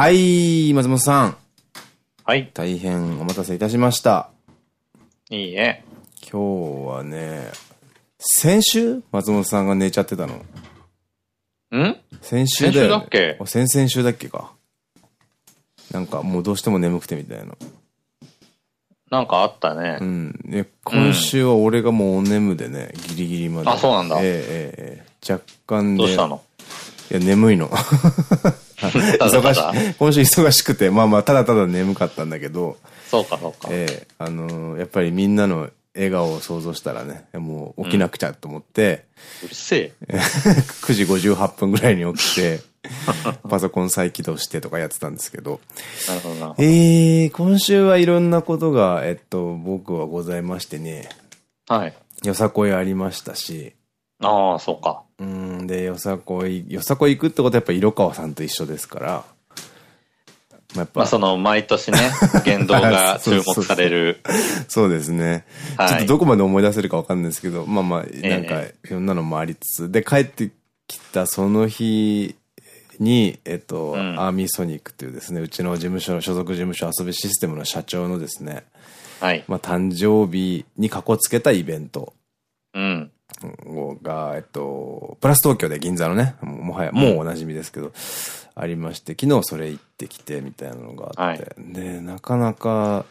はい、松本さん。はい。大変お待たせいたしました。いいえ。今日はね、先週？松本さんが寝ちゃってたの。ん？先週だよ、ね。先週だっけ？あ先々週だっけか。なんかもうどうしても眠くてみたいな。なんかあったねう。ん。で今週は俺がもうお眠でね、ギリギリまで。あそうなんだええええええ若干で。どうしたの？いや、眠いの。忙しい。今週忙しくて、まあまあ、ただただ眠かったんだけど、そうか、そうか。ええあのーやっぱりみんなの笑顔を想像したらね、もう起きなくちゃと思って、うるせえ。9時58分ぐらいに起きて、パソコン再起動してとかやってたんですけど、なるほどな。えー、今週はいろんなことが、えっと、僕はございましてね、はい。よさこいありましたし、ああ、そうか。うん、で、よさこい、よさこい行くってことはやっぱ色川さんと一緒ですから、まあ、やっぱ、まあ、その、毎年ね、言動が 注目される。そうですね。はいちょっとどこまで思い出せるかわかんないですけど、まあまあ、えなんか、いろんなのもありつつ、で、帰ってきたその日に、えっと、うんアーミーソニックというですね、うちの事務所の所属事務所遊びシステムの社長のですね、はい。まあ誕生日にかこつけたイベントうん。が、えっと、プラス東京で銀座のね、ももはや、もうおなじみですけど、ありまして、昨日それ行ってきてみたいなのがあって、で、なかなか、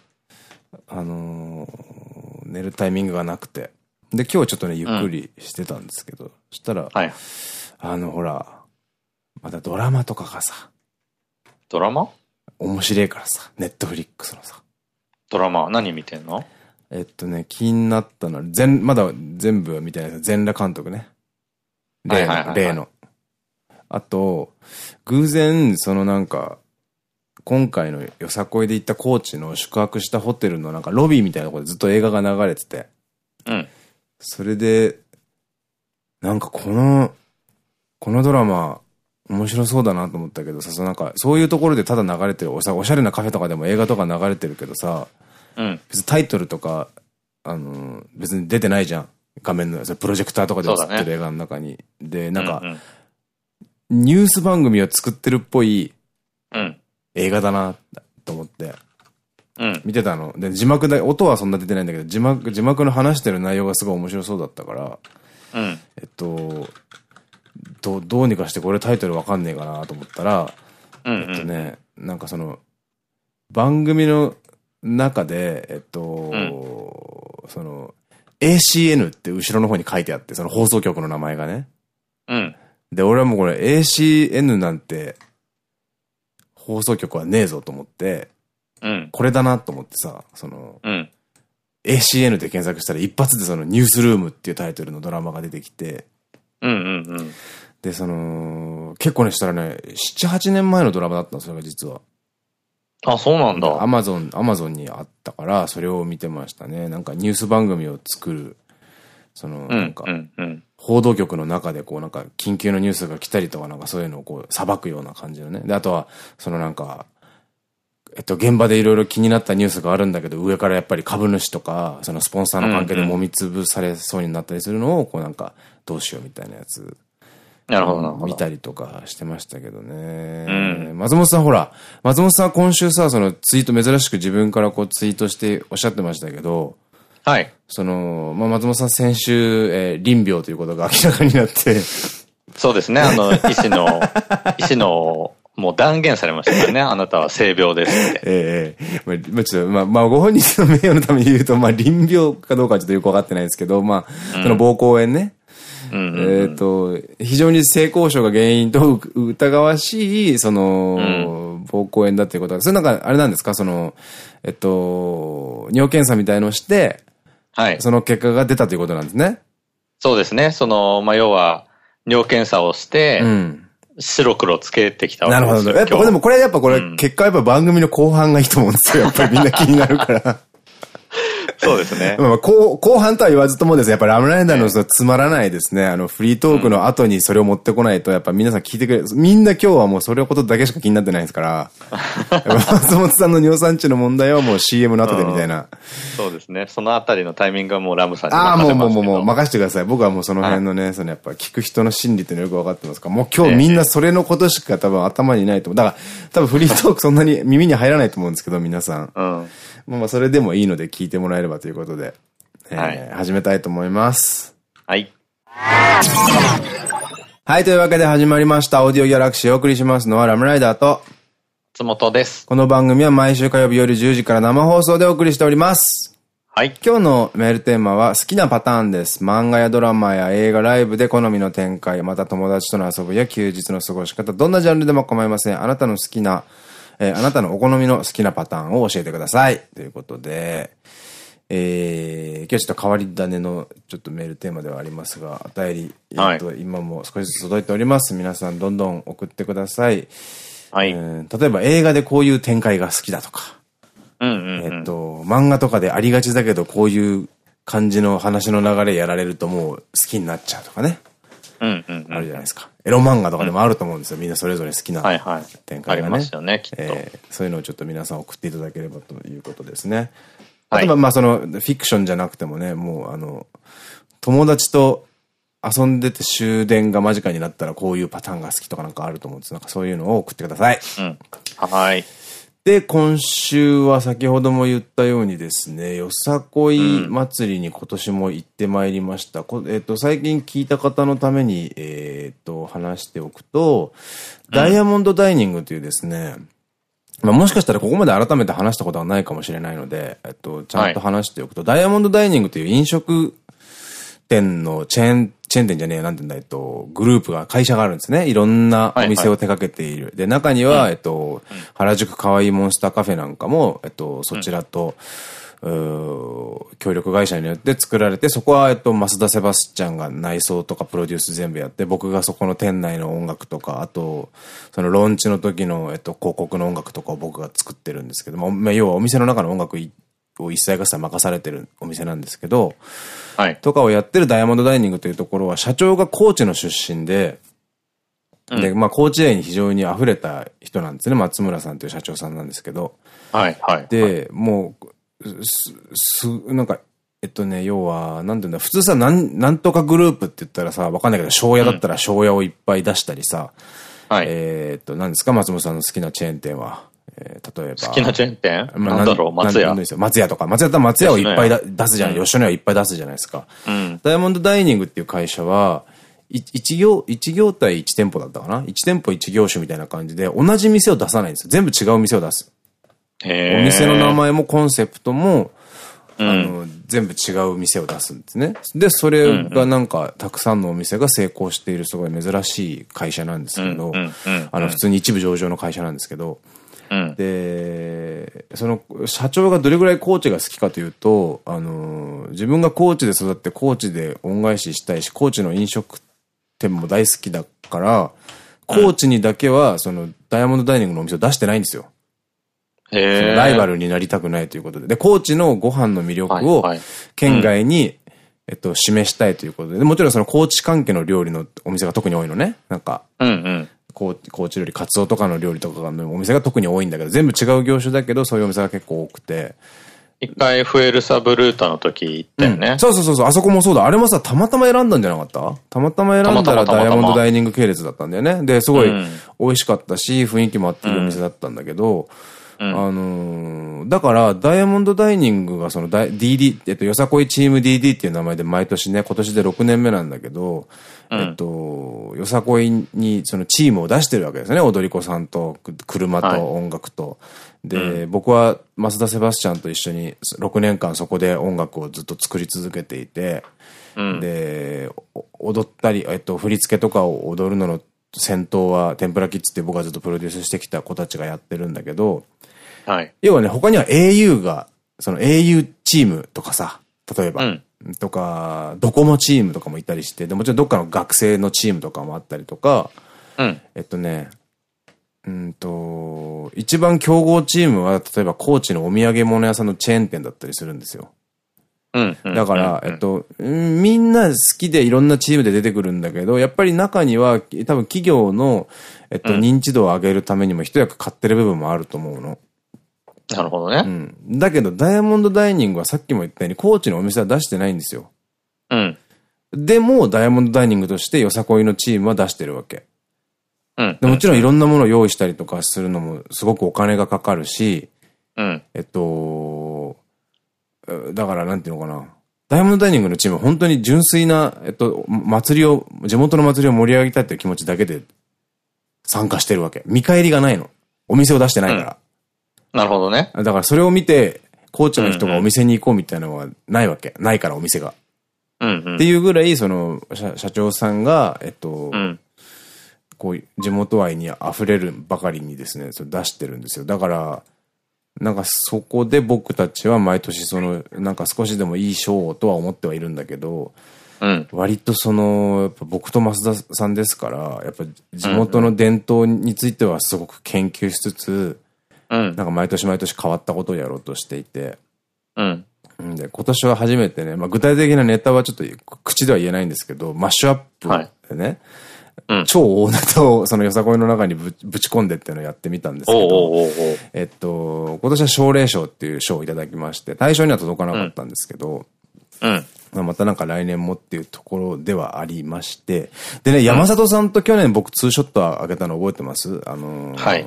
あのー寝るタイミングがなくて、で、今日ちょっとね、ゆっくりしてたんですけど、そしたら、はい。あの、ほら、またドラマとかがさ、ドラマ？面白いからさ、ネットフリックスのさ、ドラマ何見てんの？えっとね、気になったのは、全、まだ全部は見てないです全裸監督ね。例の、例の。あと、偶然、そのなんか、今回のよさこいで行った高知の宿泊したホテルのなんかロビーみたいなところでずっと映画が流れてて、うん。それで、なんかこの、このドラマ、面白そうだなと思ったけどさ、そのなんか、そういうところでただ流れてる、おしゃおしゃれなカフェとかでも映画とか流れてるけどさ、うん。別にタイトルとか、あの、別に出てないじゃん。画面の、プロジェクターとかで映ってる映画の中に。で、なんかう、んニュース番組を作ってるっぽいうん。映画だな、と思って、うん。見てたの。で、字幕だ、音はそんな出てないんだけど、字幕、字幕の話してる内容がすごい面白そうだったから、うん。えっと、どう、どうにかしてこれタイトルわかんねえかなと思ったら、うん。えっとね、なんかその、番組の中で、えっと、その、ACN って後ろの方に書いてあって、その放送局の名前がね。うん。で、俺はもうこれ ACN なんて、放送局はねえぞと思って、うん。これだなと思ってさ、その、うん。ACN で検索したら一発でそのニュースルームっていうタイトルのドラマが出てきて、うん。うん。うん。で、その、結構ねしたらね、7、8年前のドラマだったの、それが実は。あ、そうなんだ。アマゾン、アマゾンにあったから、それを見てましたね。なんかニュース番組を作る、その、うん。なんか。報道局の中でこうなんか緊急のニュースが来たりとかなんかそういうのをこう裁くような感じのね。で、あとは、そのなんか、えっと、現場でいろいろ気になったニュースがあるんだけど、上からやっぱり株主とか、そのスポンサーの関係で揉みつぶされそうになったりするのを、こうなんか、どうしようみたいなやつなるほど。見たりとかしてましたけどね。うん松本さんほら、松本さんは今週さ、そのツイート珍しく自分からこうツイートしておっしゃってましたけど、はい。その、まあ、松本さん先週、えー、臨病ということが明らかになって、そうですね。あの、医師の、医師の、もう断言されましたからね。あなたは性病ですって。ええええまあ、まあ、ちょっと、まあ、まあ、ご本人の名誉のために言うと、まあ、臨病かどうかはちょっとよくわかってないですけど、まあ、その膀胱炎ね。えっと、非常に性交渉が原因とう疑わしい、その、膀胱炎だっていうことは、それなんか、あれなんですか？その、えっと、尿検査みたいのをして、はい。その結果が出たということなんですね？そうですね。その、まあ、要は、尿検査をして、うん。白黒つけてきたわなるほど。やっぱ、でもこれやっぱこれ、うん結果やっぱ番組の後半がいいと思うんですよ。やっぱりみんな気になるから。そうですね。まあ後後半とは言わずともですね、やっぱラムライダーのつまらないですね、あのフリートークの後にそれを持ってこないと、やっぱ皆さん聞いてくれる。みんな今日はもうそれのことだけしか気になってないですから、松本さんの尿酸値の問題はもう CM の後でみたいな。そうですね。そのあたりのタイミングはもうラムさんにああ、もうもうもうもう任せてください。僕はもうその辺のね、そのやっぱ聞く人の心理っていうのよく分かってますから、もう今日みんなそれのことしか多分頭にないと思う。だから多分フリートークそんなに耳に入らないと思うんですけど、皆さん。うん。まあそれでもいいので聞いてもらえればということで。はい、始めたいと思います。はい。はい、というわけで始まりました。オーディオギャラクシーをお送りしますのはラムライダーと、つもとです。この番組は毎週火曜日夜10時から生放送でお送りしております。はい。今日のメールテーマは好きなパターンです。漫画やドラマや映画、ライブで好みの展開、また友達との遊びや休日の過ごし方、どんなジャンルでも構いません。あなたの好きな、えー、あなたのお好みの好きなパターンを教えてください。ということで、えー、今日はちょっと変わり種のちょっとメールテーマではありますが、お便り、はい、今も少しずつ届いております。皆さんどんどん送ってください。はい。例えば映画でこういう展開が好きだとか、えっと、漫画とかでありがちだけどこういう感じの話の流れやられるともう好きになっちゃうとかね。うんうんあるじゃないですか。エロ漫画とかでもあると思うんですよ。みんなそれぞれ好きな展開がね。ありますよね、きっと、えー。そういうのをちょっと皆さん送っていただければということですね。例えば、まあその、フィクションじゃなくてもね、もうあの、友達と遊んでて終電が間近になったらこういうパターンが好きとかなんかあると思うんです。なんかそういうのを送ってください。うん。はい。で、今週は先ほども言ったようにですね、よさこい祭りに今年も行ってまいりました。うん、えっ、と、最近聞いた方のために、えっ、と、話しておくと、ダイヤモンドダイニングというですね、うんまあもしかしたらここまで改めて話したことはないかもしれないので、えっと、ちゃんと話しておくと、はい、ダイヤモンドダイニングという飲食店のチェーン、チェーン店じゃねえなんて言うんだ、えっと、グループが、会社があるんですね。いろんなお店を手掛けている。はいはい、で、中には、うん、えっと、原宿かわいいモンスターカフェなんかも、えっと、そちらと、うん協力会社によって作られて、そこは、えっと、増田セバスチャンが内装とかプロデュース全部やって、僕がそこの店内の音楽とか、あと、そのローンチの時の、えっと、広告の音楽とかを僕が作ってるんですけども、まあ、要はお店の中の音楽を一切合切任されてるお店なんですけど、はい。とかをやってるダイヤモンドダイニングというところは、社長が高知の出身で、で、まあ、高知愛に非常に溢れた人なんですね。松村さんという社長さんなんですけど。はい、はい。で、もう、す、す、なんか、えっとね、要は、なんていうんだ、普通さ、なん、なんとかグループって言ったらさ、わかんないけど、庄屋だったら庄屋をいっぱい出したりさ、はい。えっと、何ですか、松本さんの好きなチェーン店は。えー、例えば。好きなチェーン店？まあ、なんだろう、松屋。松屋とか。松屋だったら松屋をいっぱい出すじゃない。吉野家いっぱい出すじゃないですか。うん。ダイヤモンドダイニングっていう会社は、一業、一業態一店舗だったかな？一店舗一業種みたいな感じで、同じ店を出さないんですよ。全部違う店を出す。お店の名前もコンセプトも、あの、全部違う店を出すんですね。で、それがなんか、たくさんのお店が成功しているすごい珍しい会社なんですけど、あの、普通に一部上場の会社なんですけど、で、その、社長がどれぐらいコーチが好きかというと、あの、自分がコーチで育ってコーチで恩返ししたいし、コーチの飲食店も大好きだから、コーチにだけは、その、ダイヤモンドダイニングのお店を出してないんですよ。ライバルになりたくないということで。で、高知のご飯の魅力を県外に、えっと、示したいということで。でもちろんその高知関係の料理のお店が特に多いのね。なんか、うんうん。高知料理、カツオとかの料理とかのお店が特に多いんだけど、全部違う業種だけど、そういうお店が結構多くて。一回フエルサブルータの時行ったよね、うん、そうそうそうそう、あそこもそうだ。あれもさ、たまたま選んだんじゃなかった？たまたま選んだらダイヤモンドダイニング系列だったんだよね。で、すごい美味しかったし、雰囲気もあっていいお店だったんだけど、うんあのー、だから、ダイヤモンドダイニングがその DD、えっと、よさこいチーム DD っていう名前で毎年ね、今年で6年目なんだけど、うん、えっと、よさこいにそのチームを出してるわけですね。踊り子さんと、車と音楽と。はい、で、うん、僕は増田セバスチャンと一緒に6年間そこで音楽をずっと作り続けていて、うん、で、踊ったり、えっと、振り付けとかを踊るのの先頭は、天ぷらキッズって僕がずっとプロデュースしてきた子たちがやってるんだけど、はい。要はね、他には au が、その au チームとかさ、例えば、うん、とか、ドコモチームとかもいたりして、でもちろんどっかの学生のチームとかもあったりとか、うん、えっとね、うんと、一番競合チームは、例えば高知のお土産物屋さんのチェーン店だったりするんですよ。だから、えっと、みんな好きでいろんなチームで出てくるんだけど、やっぱり中には多分企業の、えっと、認知度を上げるためにも一役買ってる部分もあると思うの。なるほどね。うん。だけど、ダイヤモンドダイニングはさっきも言ったように、高知のお店は出してないんですよ。うん。でも、ダイヤモンドダイニングとしてよさこいのチームは出してるわけ。うん。でもちろんいろんなものを用意したりとかするのもすごくお金がかかるし、うん。えっと、だからなんていうのかな。ダイヤモンドダイニングのチームは本当に純粋な、えっと、祭りを、地元の祭りを盛り上げたいっていう気持ちだけで参加してるわけ。見返りがないの。お店を出してないから。うん、なるほどね。だからそれを見て、コーチの人がお店に行こうみたいなのはないわけ。ないからお店が。うんうん、っていうぐらい、その、社長さんが、えっと、うん、こう、地元愛に溢れるばかりにですね、それ出してるんですよ。だから、なんかそこで僕たちは毎年その、なんか少しでもいい賞とは思ってはいるんだけど、うん、割とその、やっぱ僕と増田さんですから、やっぱ地元の伝統についてはすごく研究しつつ、うん、なんか毎年毎年変わったことをやろうとしていて、うん。で、今年は初めてね、まあ具体的なネタはちょっと口では言えないんですけど、マッシュアップでね、はい。うん、超大ネタをそのよさこいの中にぶぶち込んでっていうのをやってみたんですけど、えっと、今年は奨励賞っていう賞をいただきまして、対象には届かなかったんですけど、うん。まあまたなんか来年もっていうところではありまして、でね、山里さんと去年僕ツーショットあげたの覚えてます？あのー、はい。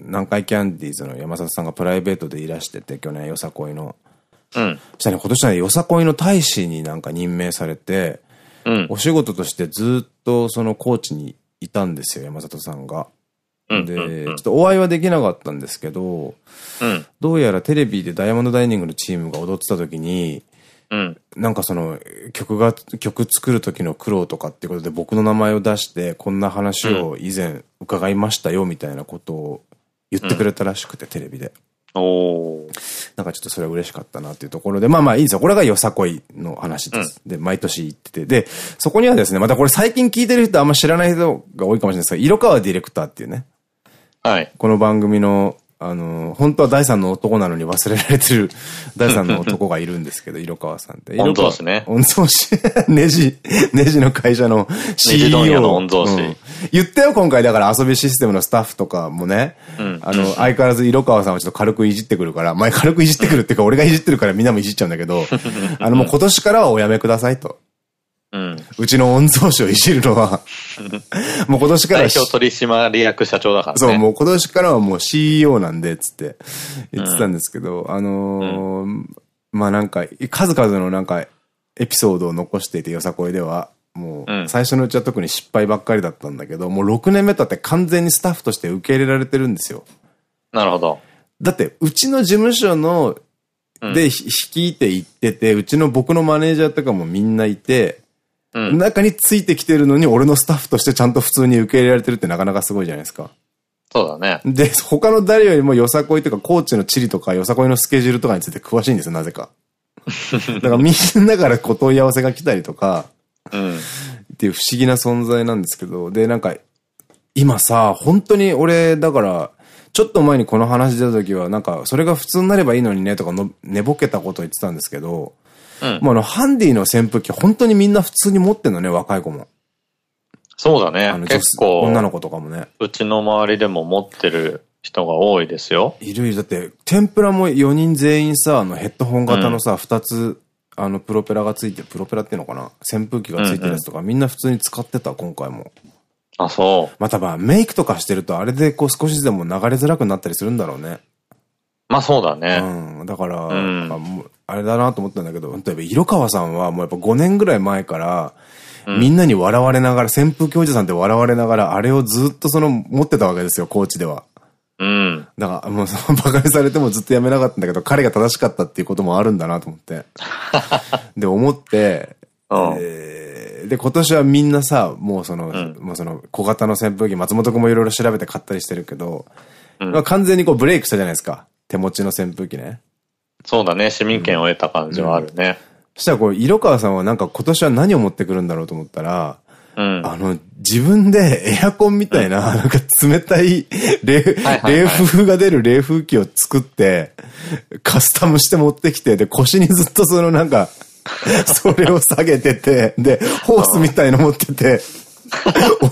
南海キャンディーズの山里さんがプライベートでいらしてて、去年よさこいの。うん。そしたらね、今年はね、よさこいの大使になんか任命されて、うん、お仕事としてずっとそのコーチにいたんですよ、山里さんが。で、ちょっとお会いはできなかったんですけど、うん、どうやらテレビでダイヤモンドダイニングのチームが踊ってた時に、うん、なんかその曲が、曲作る時の苦労とかっていうことで僕の名前を出して、こんな話を以前伺いましたよみたいなことを言ってくれたらしくて、テレビで。おなんかちょっとそれは嬉しかったなっていうところで、まあまあいいですよ。これがよさこいの話です。うん、で、毎年行ってて。で、そこにはですね、またこれ最近聞いてる人あんま知らない人が多いかもしれないですけど、色川ディレクターっていうね。はい。この番組のあの、本当は第三の男なのに忘れられてる 第三の男がいるんですけど、色川さんって。御曹司ね。御曹司。ネジ、ネジの会社の CEO。ネジの御曹司、うん。言ったよ、今回。だから遊びシステムのスタッフとかもね。うん、あの、相変わらず色川さんはちょっと軽くいじってくるから、前軽くいじってくるっていうか、俺がいじってるからみんなもいじっちゃうんだけど、あの、もう今年からはおやめくださいと。うん、うちの御曹司をいじるのは もう今年から。代表取締役社長だからね。そう、もう今年からはもう CEO なんで、つって言ってたんですけど、うん、あのーうん、まあなんか、数々のなんか、エピソードを残していて、よさこいでは、もう、最初のうちは特に失敗ばっかりだったんだけど、もう6年目経って完全にスタッフとして受け入れられてるんですよ。なるほど。だって、うちの事務所の、で、率いて行ってて、うちの僕のマネージャーとかもみんないて、うん、中についてきてるのに、俺のスタッフとしてちゃんと普通に受け入れられてるってなかなかすごいじゃないですか。そうだね。で、他の誰よりもよさこいとか、コーチの地理とか、よさこいのスケジュールとかについて詳しいんですよ、なぜか。だからみんなからこ問い合わせが来たりとか、うん、っていう不思議な存在なんですけど、で、なんか、今さ、本当に俺、だから、ちょっと前にこの話出た時は、なんか、それが普通になればいいのにねとかの、寝ぼけたこと言ってたんですけど、もうあの、ハンディの扇風機、本当にみんな普通に持ってんのね、若い子も。そうだね。結構。女の子とかもね。うちの周りでも持ってる人が多いですよ。いるだって、天ぷらも4人全員さ、あのヘッドホン型のさ、2つ、あの、プロペラがついて、プロペラっていうのかな？扇風機がついてるやつとか、みんな普通に使ってた、今回も。あ、そう。またまあ、メイクとかしてると、あれでこう少しでも流れづらくなったりするんだろうね。まあそうだね。うん。だから、うん、あれだなと思ったんだけど、例えば色川さんはもうやっぱ5年ぐらい前から、うん、みんなに笑われながら、旋風教授さんって笑われながら、あれをずっとその、持ってたわけですよ、コーチでは。うん。だから、もうその馬鹿にされてもずっとやめなかったんだけど、彼が正しかったっていうこともあるんだなと思って。で、思って、えー、で、今年はみんなさ、もうその、うん、もうその、小型の扇風機、松本君もいろいろ調べて買ったりしてるけど、うん、まあ完全にこうブレイクしたじゃないですか。手持ちの扇風機ね。そうだね、市民権を得た感じはあるね。そしたらこう、色川さんはなんか今年は何を持ってくるんだろうと思ったら、あの、自分でエアコンみたいな、なんか冷たい冷、冷風が出る冷風機を作って、カスタムして持ってきて、で、腰にずっとそのなんか、それを下げてて、で、ホースみたいの持ってて、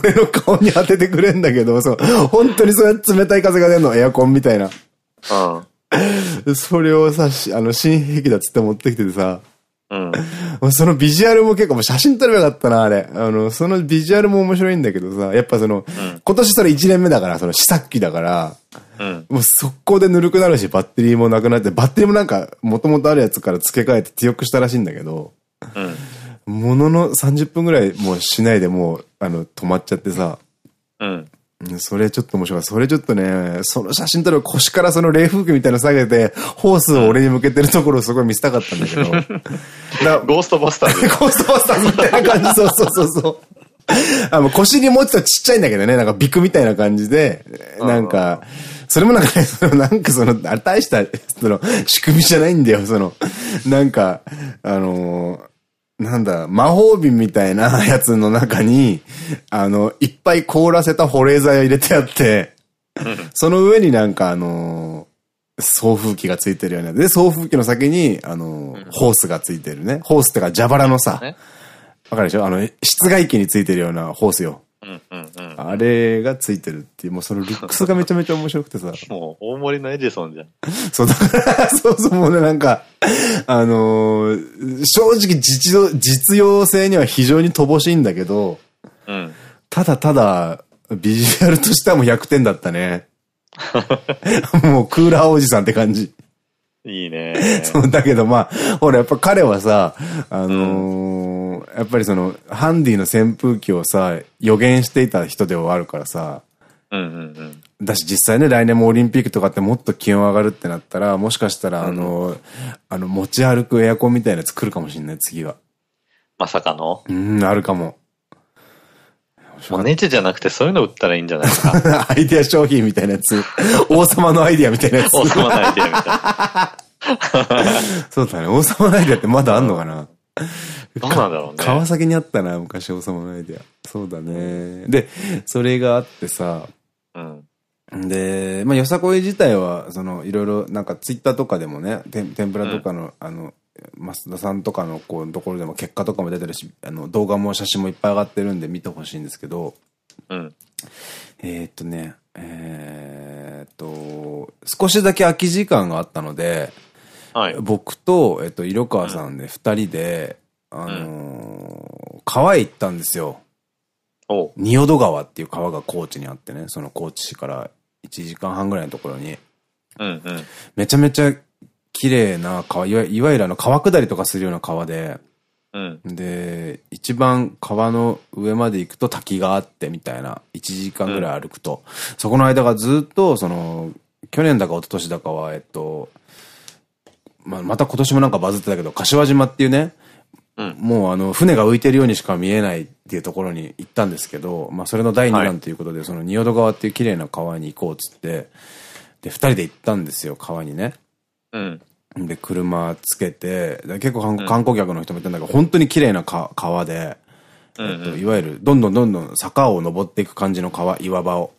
俺の顔に当ててくれんだけど、そう、本当にそうやって冷たい風が出るの、エアコンみたいな。うん。それをさ、あの、新兵器だっつって持ってきててさ、うん。そのビジュアルも結構写真撮ればよかったな、あれ。あの、そのビジュアルも面白いんだけどさ、やっぱその、うん、今年それ1年目だから、その試作機だから、うん、もう速攻でぬるくなるし、バッテリーもなくなって、バッテリーもなんか、もともとあるやつから付け替えて強くしたらしいんだけど、うん、ものの30分ぐらいもうしないでもう、あの、止まっちゃってさ、うん。それちょっと面白い。それちょっとね、その写真撮る腰からその冷風機みたいなの下げて、ホースを俺に向けてるところをすごい見せたかったんだけど。ゴーストバスターズ。ゴーストバスターズみたいな感じ。そうそうそうそう。あの、腰に持つとちっちゃいんだけどね、なんかビクみたいな感じで、なんか、それもなんかね、その、なんかその、あれ大した、その、仕組みじゃないんだよ、その、なんか、あのーなんだ、魔法瓶みたいな やつの中に、あの、いっぱい凍らせた保冷剤を入れてあって、その上になんかあの送風機がついてるような。で、送風機の先に、あのホースがついてるね。ホースってか蛇腹のさ、わかるでしょ？あの、室外機についてるようなホースよ。あれがついてるっていう、もうそのルックスがめちゃめちゃ面白くてさ。もう、大盛りのエジソンじゃん。そう、だから、そうそう、もうね、なんか、あのー、正直実用、実用性には非常に乏しいんだけど、うん。ただただ、ビジュアルとしてはもう100点だったね。もうクーラーおじさんって感じ。いいね。そう、だけどまあ、ほら、やっぱ彼はさ、あのー、やっぱりその、ハンディの扇風機をさ、予言していた人ではあるからさ、うんうんうん。だし実際ね、来年もオリンピックとかってもっと気温上がるってなったら、もしかしたら、あの、うん、あの、持ち歩くエアコンみたいなやつ来るかもしんない、次は。まさかの？うん、あるかも。マネージじゃなくてそういうの売ったらいいんじゃないですか？アイデア商品みたいなやつ。王様のアイデアみたいなやつ。王様のアイデアみたいな。そうだね。王様のアイデアってまだあんのかな？どうなんだろうね。川崎にあったな、昔王様のアイデア。そうだね。で、それがあってさ、うん。で、まあ、よさこい自体は、その、いろいろ、なんか、ツイッターとかでもね、天ぷらとかの、うん、あの、増田さんとかのこうところでも結果とかも出てるし、あの動画も写真もいっぱい上がってるんで見てほしいんですけど、うん。えっとね、えー、っと、少しだけ空き時間があったので、はい、僕と、えっと、色川さんで二人で、うん、あのー、川へ行ったんですよ。仁淀川っていう川が高知にあってね、その高知市から1時間半ぐらいのところに、うんうん、めちゃめちゃ綺麗な川、いわいわゆるあの川下りとかするような川で、うん、で、一番川の上まで行くと滝があってみたいな、1時間ぐらい歩くと、うん、そこの間がずっと、その、去年だか一昨年だかは、えっと、まあ、また今年もなんかバズってたけど、柏島っていうね、うん、もうあの、船が浮いてるようにしか見えないっていうところに行ったんですけど、まあそれの第2弾ということで、はい、その仁淀川っていう綺麗な川に行こうっつって、で、二人で行ったんですよ、川にね。うん。で、車つけて、結構観光客の人もいたんだけど、本当に綺麗な川で、えっと、いわゆる、どんどんどんどん坂を登っていく感じの川、岩場を。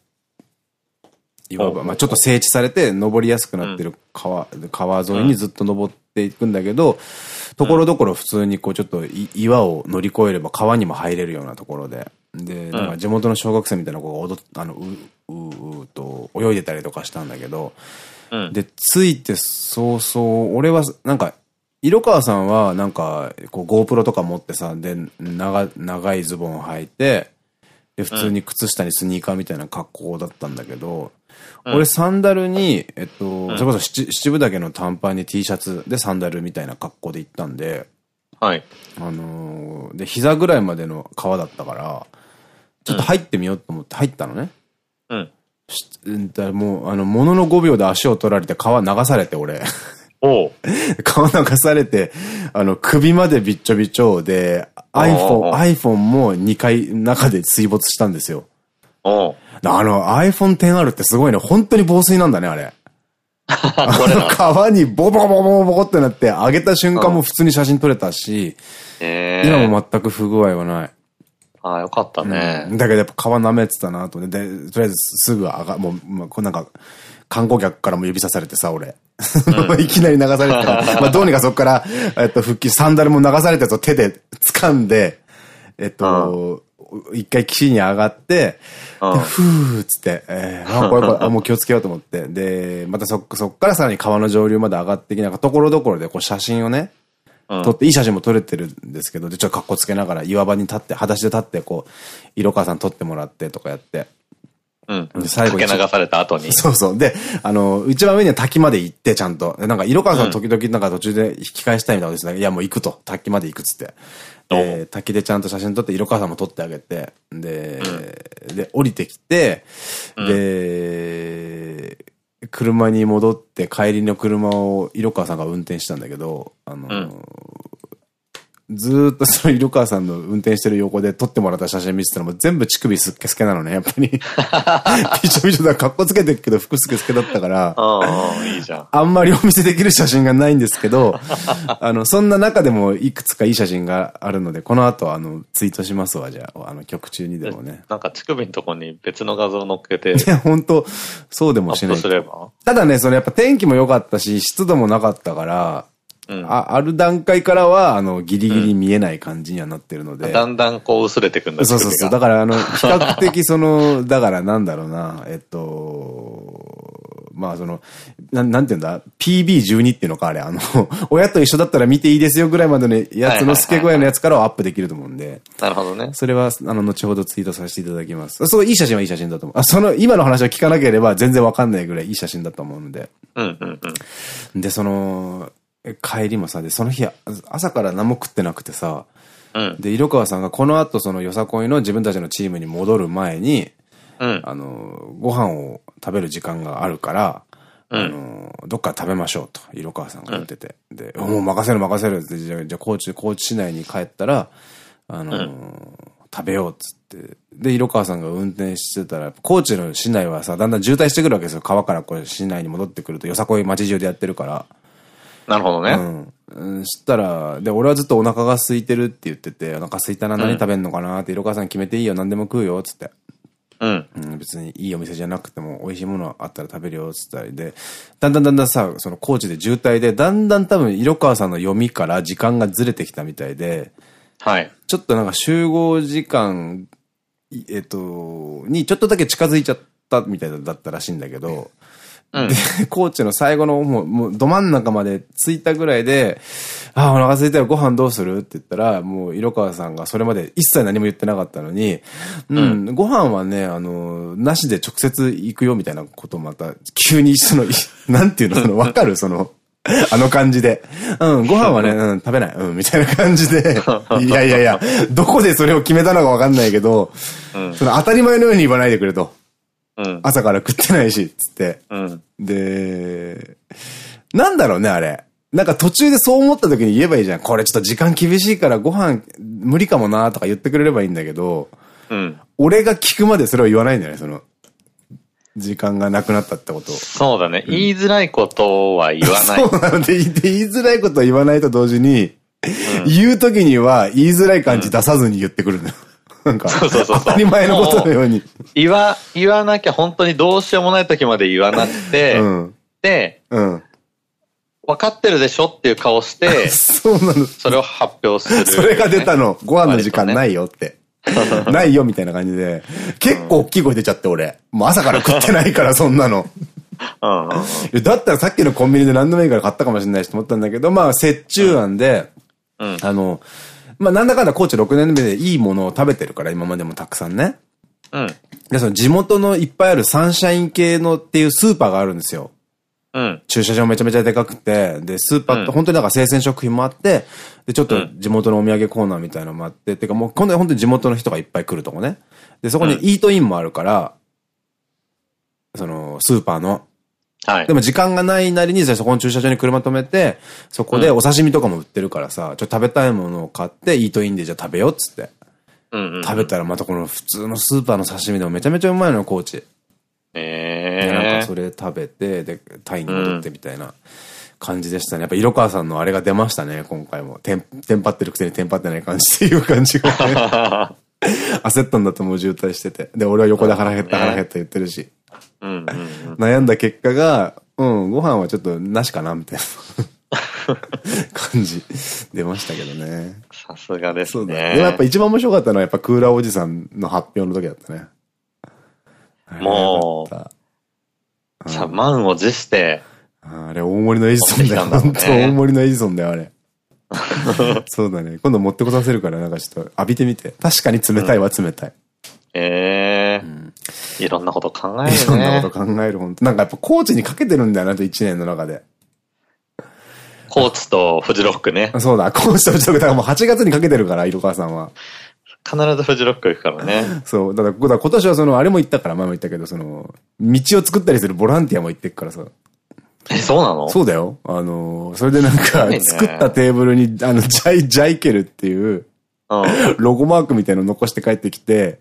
岩場、まあちょっと整地されて登りやすくなってる川、川沿いにずっと登っていくんだけど、ところどころ普通にこうちょっと岩を乗り越えれば川にも入れるようなところで。で、なんか地元の小学生みたいな子が踊っ、あの、う、う、うと泳いでたりとかしたんだけど、で、ついて早々、俺はなんか、色川さんはなんか、こう GoPro とか持ってさ、で、長、長いズボンを履いて、で、普通に靴下にスニーカーみたいな格好だったんだけど、うん、俺サンダルに、えっと、うん、それこそ七七分丈の短パンに T シャツでサンダルみたいな格好で行ったんで、はい。あのー、で、膝ぐらいまでの川だったから、ちょっと入ってみようと思って入ったのね。うん。だもう、あの、ものの5秒で足を取られて川流されて、俺。お川 流されて、あの、首までびっちょびちょで、iPhone、iPhone も2回中で水没したんですよ。あの iPhone XR ってすごいね。本当に防水なんだね、あれ。川にボボボボボボってなって、上げた瞬間も普通に写真撮れたし、今も全く不具合はない。ああ、よかったね、うん。だけどやっぱ川舐めてたなとね。で、とりあえずすぐ上が、もう、まあ、こうなんか、観光客からも指さされてさ、俺。うん、いきなり流されて まあどうにかそこから、えっと、復帰、サンダルも流されたやつを手で掴んで、えっと、一回岸に上がって、ふーっつって、えー、あ、これこれ、もう気をつけようと思って。で、またそ、そっからさらに川の上流まで上がってきながら、ところどころでこう写真をね、撮って、いい写真も撮れてるんですけど、で、ちょっと格好つけながら岩場に立って、裸足で立って、こう、色川さん撮ってもらってとかやって。うん。で、最後に。かけ流された後に。そうそう。で、あの、一番上には滝まで行って、ちゃんと。なんか、色川さん時々なんか途中で引き返したいみたいなことですね。いや、もう行くと。滝まで行くっつって。で、滝でちゃんと写真撮って、色川さんも撮ってあげて。で、うん、で、降りてきて、で、車に戻って帰りの車を色川さんが運転したんだけど、あの、うん、ずっとその色川さんの運転してる横で撮ってもらった写真見てたらもう全部乳首すっけすけなのね、やっぱり。びちょびちょだ、格好つけてるけど服すけすけだったから、あいいじゃん。あんまりお見せできる写真がないんですけど、あの、そんな中でもいくつかいい写真があるので、この後あの、ツイートしますわ、じゃあ、あの、曲中にでもね。なんか乳首のとこに別の画像載っけて。いや、本当そうでもしない。ただね、そのやっぱ天気も良かったし、湿度もなかったから、あある段階からは、あの、ギリギリ見えない感じにはなってるので。うん、だんだんこう薄れてくんだそうそうそう。だから、あの、比較的その、だからなんだろうな、えっと、まあその、ななんていうんだ ?PB12 っていうのかあれ、あの、親と一緒だったら見ていいですよぐらいまでのやつの付け具合のやつからはアップできると思うんで。なるほどね。それは、あの、後ほどツイートさせていただきます。そう、いい写真はいい写真だと思う。あ、その、今の話を聞かなければ全然わかんないぐらいいい写真だと思うので。うんうんうん。で、その、帰りもさ、で、その日、朝から何も食ってなくてさ、うん、で、色川さんがこの後そのよさこいの自分たちのチームに戻る前に、うん、あの、ご飯を食べる時間があるから、うん、あの、どっか食べましょうと、色川さんが言ってて。で、もう任せる任せるって、じゃあ、じゃあ高知、高知市内に帰ったら、あの、食べようっつって。で、色川さんが運転してたら、高知の市内はさ、だんだん渋滞してくるわけですよ。川からこう市内に戻ってくると、よさこい街中でやってるから。なるほどね。うん。そしたら、で、俺はずっとお腹が空いてるって言ってて、お腹空いたな、何食べんのかなって、色川さん決めていいよ、何でも食うよ、つって。うん。うん、別にいいお店じゃなくても美味しいものあったら食べるよ、つったりで、だんだんだんだんさ、その高知で渋滞で、だんだん多分色川さんの読みから時間がずれてきたみたいで、はい。ちょっとなんか集合時間、えっと、にちょっとだけ近づいちゃったみたいだったらしいんだけど、で、高知の最後の、もう、もう、ど真ん中まで着いたぐらいで、ああ、お腹空いたらご飯どうする？って言ったら、もう、色川さんがそれまで一切何も言ってなかったのに、うん、うん、ご飯はね、あの、なしで直接行くよみたいなことまた、急にその、なんていうの、その、わかる？その、あの感じで。うん、ご飯はね、うん、食べない。うん、みたいな感じで。いやいやいや、どこでそれを決めたのかわかんないけど、うん、その当たり前のように言わないでくれと。朝から食ってないし、つって。うん、で、なんだろうね、あれ。なんか途中でそう思った時に言えばいいじゃん。これちょっと時間厳しいからご飯無理かもなとか言ってくれればいいんだけど、うん、俺が聞くまでそれを言わないんだよね、その。時間がなくなったってことそうだね。うん、言いづらいことは言わない。そうなので、言いづらいことは言わないと同時に、うん、言う時には言いづらい感じ出さずに言ってくるのよ。なんか、当たり前のことのように。言わ、言わなきゃ本当にどうしようもない時まで言わなくて、うん、で、うん、分かってるでしょっていう顔して、そうなの。それを発表する、ね、それが出たの。ご飯の時間ないよって。ないよみたいな感じで、結構大きい声出ちゃって俺。もう朝から食ってないからそんなの。だったらさっきのコンビニで何でもいいから買ったかもしれないしと思ったんだけど、まあ折衷案で、うん、あの、まあなんだかんだ高知6年目でいいものを食べてるから、今までもたくさんね。うん。で、その地元のいっぱいあるサンシャイン系のっていうスーパーがあるんですよ。うん。駐車場めちゃめちゃでかくて、で、スーパーって本当になんか生鮮食品もあって、で、ちょっと地元のお土産コーナーみたいなのもあって、てかもう今度は本当に地元の人がいっぱい来るとこね。で、そこにイートインもあるから、その、スーパーの。はい。でも時間がないなりに、そこの駐車場に車止めて、そこでお刺身とかも売ってるからさ、ちょっと食べたいものを買って、イートインでじゃあ食べようっつって。食べたらまたこの普通のスーパーの刺身でもめちゃめちゃうまいのよ、高知。ええー。なんかそれ食べて、で、タイに戻ってみたいな感じでしたね。やっぱ色川さんのあれが出ましたね、今回も。テン、テンパってるくせにテンパってない感じっていう感じがね。焦ったんだと思う、渋滞してて。で、俺は横で腹減った腹減った言ってるし。悩んだ結果が、うん、ご飯はちょっとなしかな、みたいな 感じ出ましたけどね。さすがですね。そうだね。でもやっぱ一番面白かったのはやっぱクーラーおじさんの発表の時だったね。もう、さ、満を持して、あれ大盛りのエジソンだよ。本当大盛りのエジソンだよ、あれ。そうだね。今度持ってこさせるから、なんかちょっと浴びてみて。確かに冷たいは冷たい。ええいろんなこと考えるね。いろんなこと考える、本当なんかやっぱコーチにかけてるんだよな、と1年の中で。コーチとフジロックね。そうだ、コーチとフジロック。だからもう8月にかけてるから、色川さんは。必ずフジロック行くからね。そう。だから、今年はその、あれも言ったから、前も言ったけど、その、道を作ったりするボランティアも行ってくからさ。え、そうなの？そうだよ。あの、それでなんか、作ったテーブルに、あの、ジャイ、ジャイケルっていう、ロゴマークみたいの残して帰ってきて、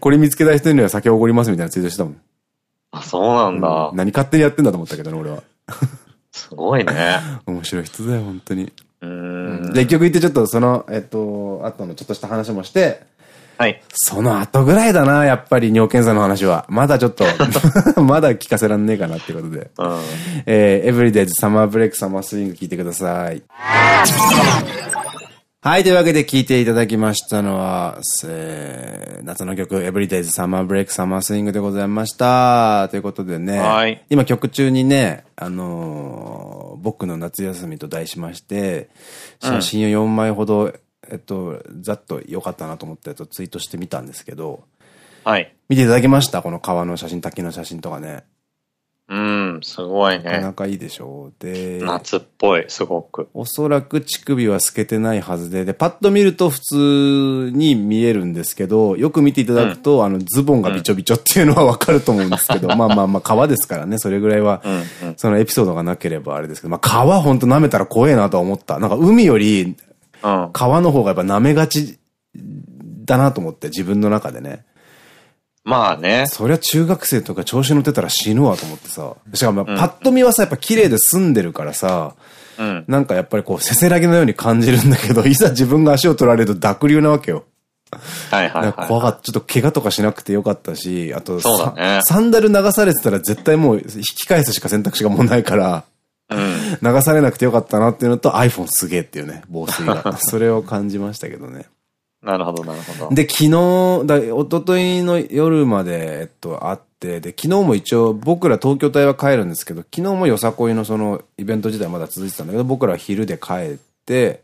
これ見つけた人には酒おごりますみたいなツイートしたもん。あ、そうなんだ、うん、何勝手にやってんだと思ったけどね、俺は。すごいね。面白い人だよ、本当に。うん。で、一曲言ってちょっとその、えっと、後のちょっとした話もして、はい。その後ぐらいだな、やっぱり尿検査の話は。まだちょっと まだ聞かせらんねえかなってことで。うん、えー、エブリデイズサマーブレイクサマースイング聞いてください。はい。というわけで聴いていただきましたのは、えー、夏の曲、Everyday's Summer Break Summer Swing でございました。ということでね、はい、今曲中にね、あのー、僕の夏休みと題しまして、写真を4枚ほど、うん、えっと、ざっと良かったなと思ったやつをツイートしてみたんですけど、はい。見ていただきました？この川の写真、滝の写真とかね。うん、すごいね。なかなかいいでしょう。で、夏っぽい、すごく。おそらく乳首は透けてないはずで、で、パッと見ると普通に見えるんですけど、よく見ていただくと、うん、あの、ズボンがびちょびちょっていうのはわかると思うんですけど、まあまあまあ、川ですからね、それぐらいは、そのエピソードがなければあれですけど、まあ川ほんと舐めたら怖えなとは思った。なんか海より、川の方がやっぱ舐めがちだなと思って、自分の中でね。まあね。そりゃ中学生とか調子乗ってたら死ぬわと思ってさ。しかも、パッと見はさ、やっぱ綺麗で済んでるからさ、うん、なんかやっぱりこう、せせらぎのように感じるんだけど、いざ自分が足を取られると濁流なわけよ。はいはい、はい、怖かった。ちょっと怪我とかしなくてよかったし、あと、ね、サンダル流されてたら絶対もう引き返すしか選択肢がもうないから、うん、流されなくてよかったなっていうのと iPhone すげえっていうね、防水が。それを感じましたけどね。なるほど、なるほど。で、昨日、だ、一昨日の夜まで、えっと、あって、で、昨日も一応、僕ら東京隊は帰るんですけど、昨日もよさこいのその、イベント自体まだ続いてたんだけど、僕ら昼で帰って、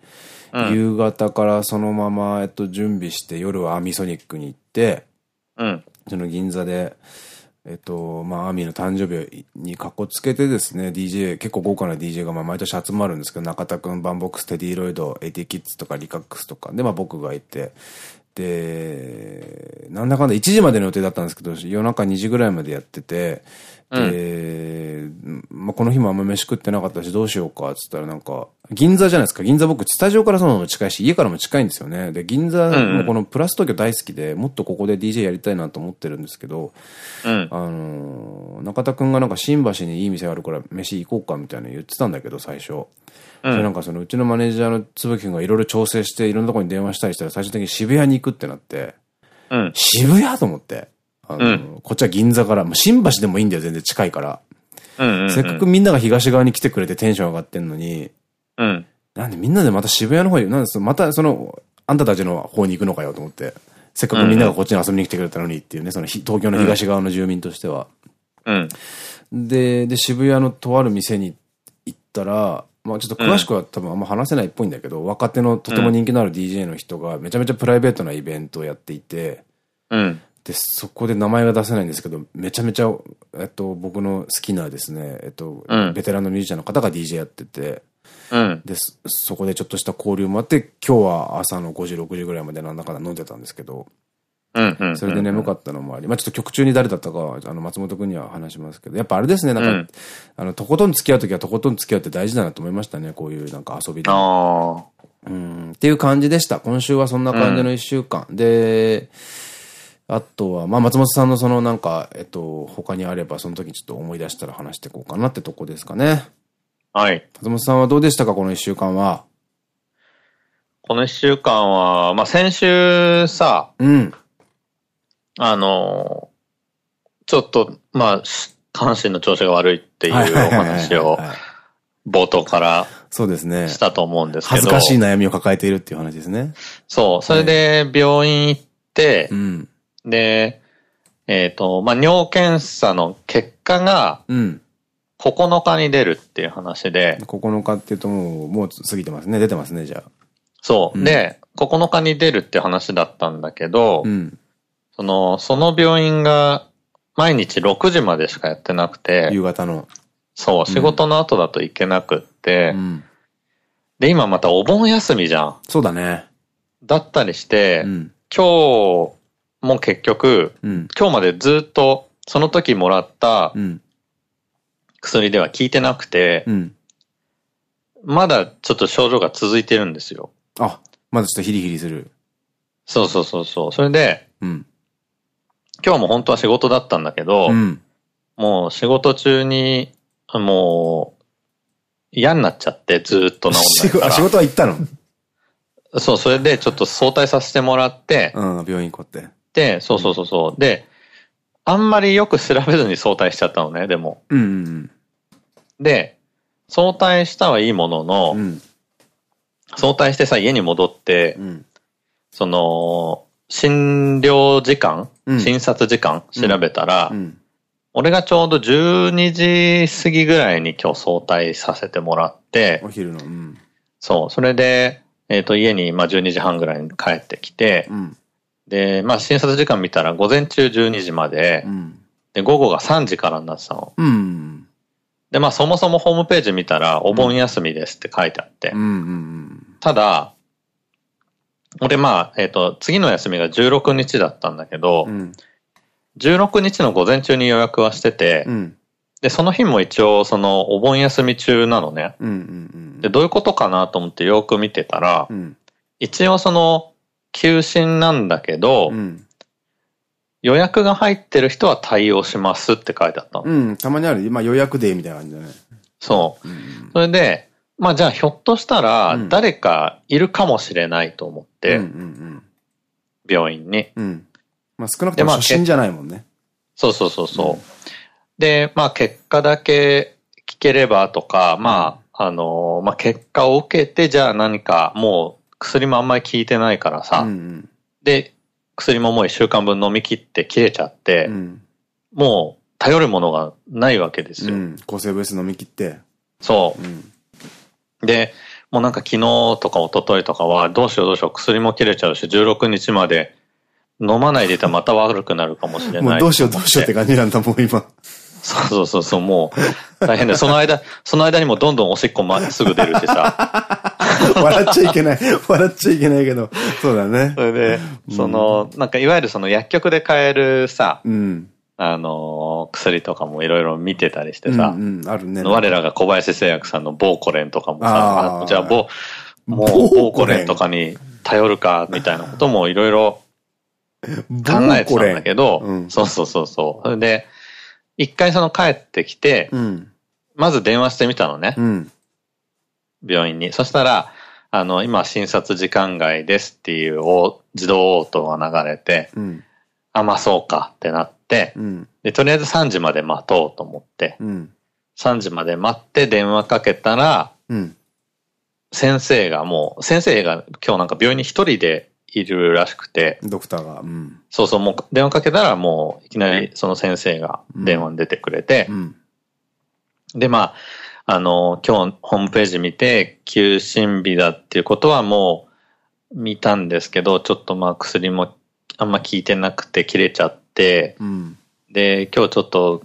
うん、夕方からそのまま、えっと、準備して、夜はアミソニックに行って、うん。その銀座で、えっと、まあ、アミの誕生日にかっこつけてですね、DJ、結構豪華な DJ がまあ毎年集まるんですけど、中田くん、バンボックス、テディロイド、エティキッズとかリカックスとか、で、まあ僕がいて、で、なんだかんだ1時までの予定だったんですけど、夜中2時ぐらいまでやってて、うん、まあ、この日もあんま飯食ってなかったし、どうしようか、つったらなんか、銀座じゃないですか。銀座僕、スタジオからそのまま近いし、家からも近いんですよね。で、銀座のこのプラス東京大好きで、もっとここで DJ やりたいなと思ってるんですけど、うん、あの、中田くんがなんか新橋にいい店あるから飯行こうかみたいな言ってたんだけど、最初。うん、なんかそのうちのマネージャーのつぶきくんがいろいろ調整していろんなところに電話したりしたら最終的に渋谷に行くってなって、うん、渋谷と思って。あの、うん、こっちは銀座から、まあ、新橋でもいいんだよ、全然近いから。せっかくみんなが東側に来てくれてテンション上がってんのに、うん。なんでみんなでまた渋谷の方に、なんですまたその、あんたたちの方に行くのかよと思って。せっかくみんながこっちに遊びに来てくれたのにっていうね、その東京の東側の住民としては。うん。で、で、渋谷のとある店に行ったら、まあちょっと詳しくは多分あんま話せないっぽいんだけど、若手のとても人気のある DJ の人がめちゃめちゃプライベートなイベントをやっていて、うん。で、そこで名前が出せないんですけど、めちゃめちゃ、えっと、僕の好きなですね、えっと、うん、ベテランのミュージシャンの方が DJ やってて、うん、で、そこでちょっとした交流もあって、今日は朝の5時、6時ぐらいまでなんだかんだ飲んでたんですけど、それで眠かったのもあり、まあちょっと曲中に誰だったかは、あの、松本くんには話しますけど、やっぱあれですね、なんか、うん、あの、とことん付き合うときはとことん付き合うって大事だなと思いましたね、こういうなんか遊びで。うん、っていう感じでした。今週はそんな感じの一週間。うん、で、あとは、まあ、松本さんのそのなんか、えっと、他にあれば、その時ちょっと思い出したら話していこうかなってとこですかね。はい。松本さんはどうでしたか、この一週間は？この一週間は、まあ、先週さ、うん。あの、ちょっと、まあ、下半身の調子が悪いっていうお話を、冒頭からそうですね。したと思うんですけど。恥ずかしい悩みを抱えているっていう話ですね。そう。それで病院行って、うん、で、えっ、ー、と、まあ、尿検査の結果が、9日に出るっていう話で。9日っていうともう、もう過ぎてますね。出てますね、じゃあ。そう。うん、で、9日に出るって話だったんだけど、うん、その、その病院が毎日6時までしかやってなくて、夕方の。そう、仕事の後だといけなくって、うん、で、今またお盆休みじゃん。そうだね。だったりして、うん、今日も結局、うん、今日までずっとその時もらった薬では効いてなくて、まだちょっと症状が続いてるんですよ。あ、まだちょっとヒリヒリする。そうそうそうそう。それで、今日も本当は仕事だったんだけど、もう仕事中にもう、嫌になっちゃって、ずっと治んないから。仕事は行ったの？そう、それでちょっと早退させてもらって。うん、病院行こうって。で、そうそうそうそう。で、あんまりよく調べずに早退しちゃったのね、でも。うんで、早退したはいいものの、うん、早退してさ、家に戻って、うん、その、診療時間、うん、診察時間調べたら、うん俺がちょうど12時過ぎぐらいに今日早退させてもらって、お昼の。うん、そう。それで、えっ、ー、と、家に、まあ、12時半ぐらいに帰ってきて、うん、で、まあ、診察時間見たら午前中12時まで、うん、で、午後が3時からになってたの。うん、で、まあ、そもそもホームページ見たら、お盆休みですって書いてあって。ただ、俺、まあ、えっ、ー、と、次の休みが16日だったんだけど、16日の午前中に予約はしてて、うん、で、その日も一応そのお盆休み中なのね。で、どういうことかなと思ってよく見てたら、うん、一応その休診なんだけど、うん、予約が入ってる人は対応しますって書いてあったの。うん、たまにある。まあ予約でみたいな感じだね。そう。それで、まあじゃあひょっとしたら誰かいるかもしれないと思って、病院に。うんまあ少なくとも初心じゃないもんね。そうそうそうそう。うん、で、まあ結果だけ聞ければとか、まあ、あの、まあ結果を受けて、じゃあ何かもう薬もあんまり効いてないからさ、うんうん、で、薬ももう一週間分飲み切って切れちゃって、うん、もう頼るものがないわけですよ。うん、抗生物質飲み切って。そう。で、もうなんか昨日とか一昨日とかはどうしようどうしよう薬も切れちゃうし、16日まで飲まないでいたらまた悪くなるかもしれない。もうどうしようどうしようって感じなんだもん、今。そうそうそう、もう、大変だその間、その間にもどんどんおしっこますぐ出るしさ。笑っちゃいけない。笑っちゃいけないけど。そうだね。それで、その、なんかいわゆるその薬局で買えるさ、うん、あの、薬とかもいろいろ見てたりしてさ、うんうん、あるね。我らが小林製薬さんのボーコレンとかもさ、じゃあボ、もうボーコレンとかに頼るか、みたいなこともいろいろ考えてたんだけど、うん、そうそうそうそう。それで、一回その帰ってきて、うん、まず電話してみたのね。うん、病院に。そしたら、あの、今診察時間外ですっていう自動応答が流れて、うん、あ、まあそうかってなって、で、とりあえず3時まで待とうと思って、うん、3時まで待って電話かけたら、先生がもう、先生が今日なんか病院に一人でいるらしくて。ドクターが。うん、そうそう、もう電話かけたらもういきなりその先生が電話に出てくれて、うんうん、で、まあ、あの、今日ホームページ見て、休診日だっていうことはもう見たんですけど、ちょっとまあ薬もあんま効いてなくて切れちゃって、で、今日ちょっと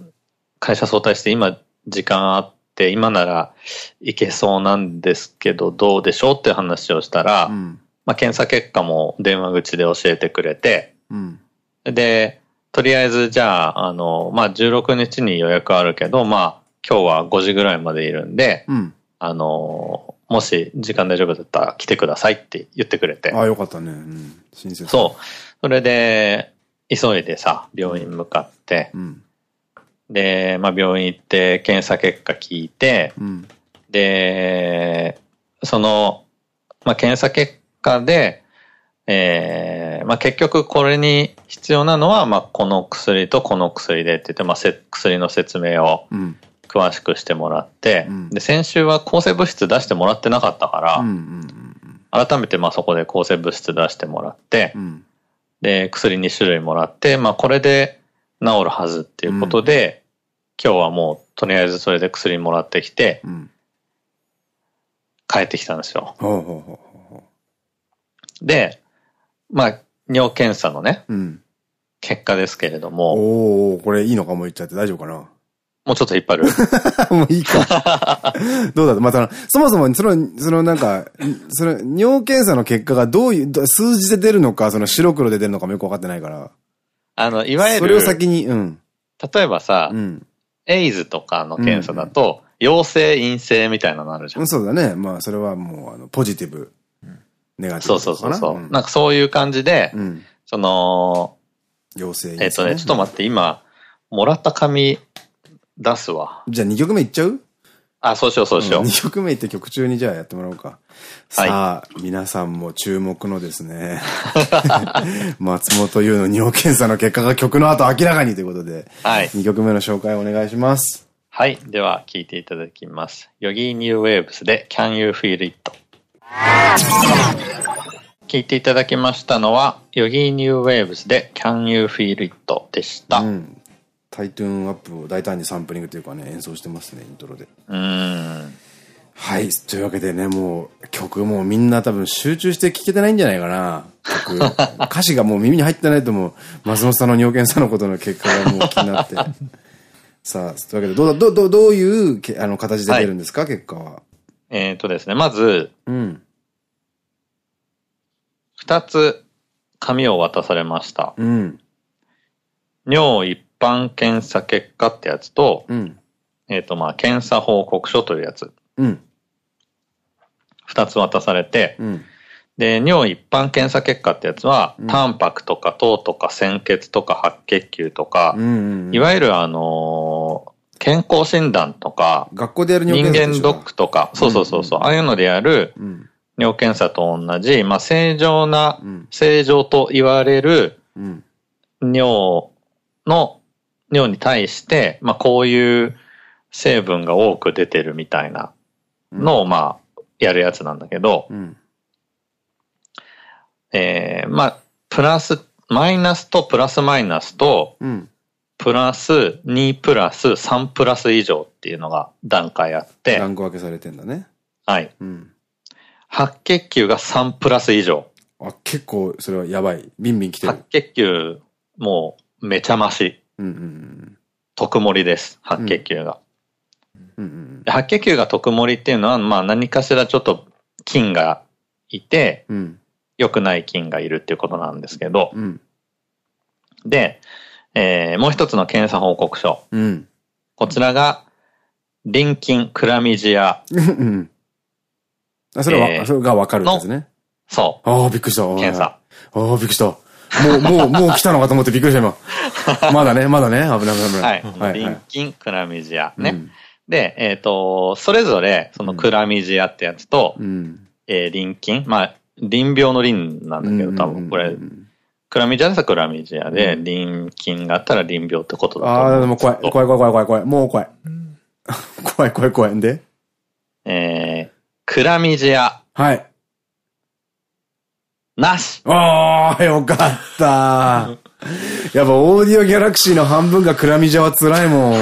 会社早退して今時間あって、今ならいけそうなんですけど、どうでしょうって話をしたら、うん。まあ、検査結果も電話口で教えてくれて、うん、で、とりあえずじゃあ、あの、まあ、16日に予約あるけど、まあ、今日は5時ぐらいまでいるんで、うん、あの、もし時間大丈夫だったら来てくださいって言ってくれて。ああ、よかったね。うん。親切。そう。それで、急いでさ、病院向かって、うん、で、まあ、病院行って検査結果聞いて、うん、で、その、まあ、検査結果で、えー、まあ結局これに必要なのは、まあこの薬とこの薬でって言って、まあ薬の説明を詳しくしてもらって、うん、で、先週は抗生物質出してもらってなかったから、改めてまあそこで抗生物質出してもらって、うん、で、薬2種類もらって、まあこれで治るはずっていうことで、うん、今日はもうとりあえずそれで薬もらってきて、帰ってきたんですよ。で、まあ、尿検査のね、うん、結果ですけれども。おおこれいいのかも言っちゃって大丈夫かな？もうちょっと引っ張る もういいか。どうだまた、そもそも、その、そのなんか、その尿検査の結果がどういう、数字で出るのか、その白黒で出るのかもよくわかってないから。あの、いわゆる。それを先に、うん。例えばさ、うん、エイズとかの検査だと、陽性、陰性みたいなのあるじゃん。そうだね。まあ、それはもう、あの、ポジティブ、ネガティブ。そうそうそうそう。なんかそういう感じで、その、陽性、えっとね、ちょっと待って、今、もらった紙出すわ。じゃあ2曲目いっちゃう？あ、そうしよう、そうしよう。2曲目いって曲中にじゃあやってもらおうか。さあ、皆さんも注目のですね、松本優の尿検査の結果が曲の後明らかにということで、はい。2曲目の紹介をお願いします。はい。では、聴いていただきます。 Yogee New Waves で Can You Feel It? 聴いていただきましたのは、 Yogee New Waves で Can You Feel It? でした。うん Tighten Up を大胆にサンプリングというかね、演奏してますね、イントロで。うん。はい。というわけでね、もう曲もみんな多分集中して聴けてないんじゃないかな。曲。歌詞がもう耳に入ってないと思う。松本さんの尿検査のことの結果がもう気になって。さあ、というわけで、どう、どう、どう、どういうけあの形で出るんですか、はい、結果は。えっとですね、まず、うん。二つ紙を渡されました。うん。尿一般検査結果ってやつと、うん、えっと、まあ、検査報告書というやつ。うん。二つ渡されて、うん、で、尿一般検査結果ってやつは、うん、タンパクとか糖とか鮮血とか白血球とか、いわゆるあのー、健康診断とか、学校でやる人間ドックとか、そうそうそうそう、ああいうのでやる尿検査と同じ、まあ、正常な、正常と言われる尿の尿に対して、まあこういう成分が多く出てるみたいなのを、まあ、やるやつなんだけど、うん、えー、まあ、プラス、マイナスとプラスマイナスと、うん、プラス2プラス3プラス以上っていうのが段階あって。段分けされてんだね。はい。うん、白血球が3プラス以上。あ、結構それはやばい。ビンビン来てる。白血球、もうめちゃまし。特盛りです、白血球が。白血球が特盛りっていうのは、まあ何かしらちょっと菌がいて、うん、良くない菌がいるっていうことなんですけど、うん、で、えー、もう一つの検査報告書。うん、こちらが、リンキンクラミジア。あ、それは、えー、それがわかるんですね。そう。ああ、びっくりした。検査。ああ、びっくりした。もう、もう、もう来たのかと思ってびっくりした今。まだね、まだね、危ない危ない。はい。リンキン、クラミジア。ね。で、えっと、それぞれ、そのクラミジアってやつと、え、リンキン、まあ、臨病の臨なんだけど、多分これ、クラミジアですクラミジアで、臨ンがあったら臨病ってことだと思う。ああ、でも怖い、怖い怖い怖い怖い怖い。もう怖い。怖い怖い怖い。んで？えー、クラミジア。はい。なしああ、よかった。やっぱオーディオギャラクシーの半分がクラミジャは辛いもん。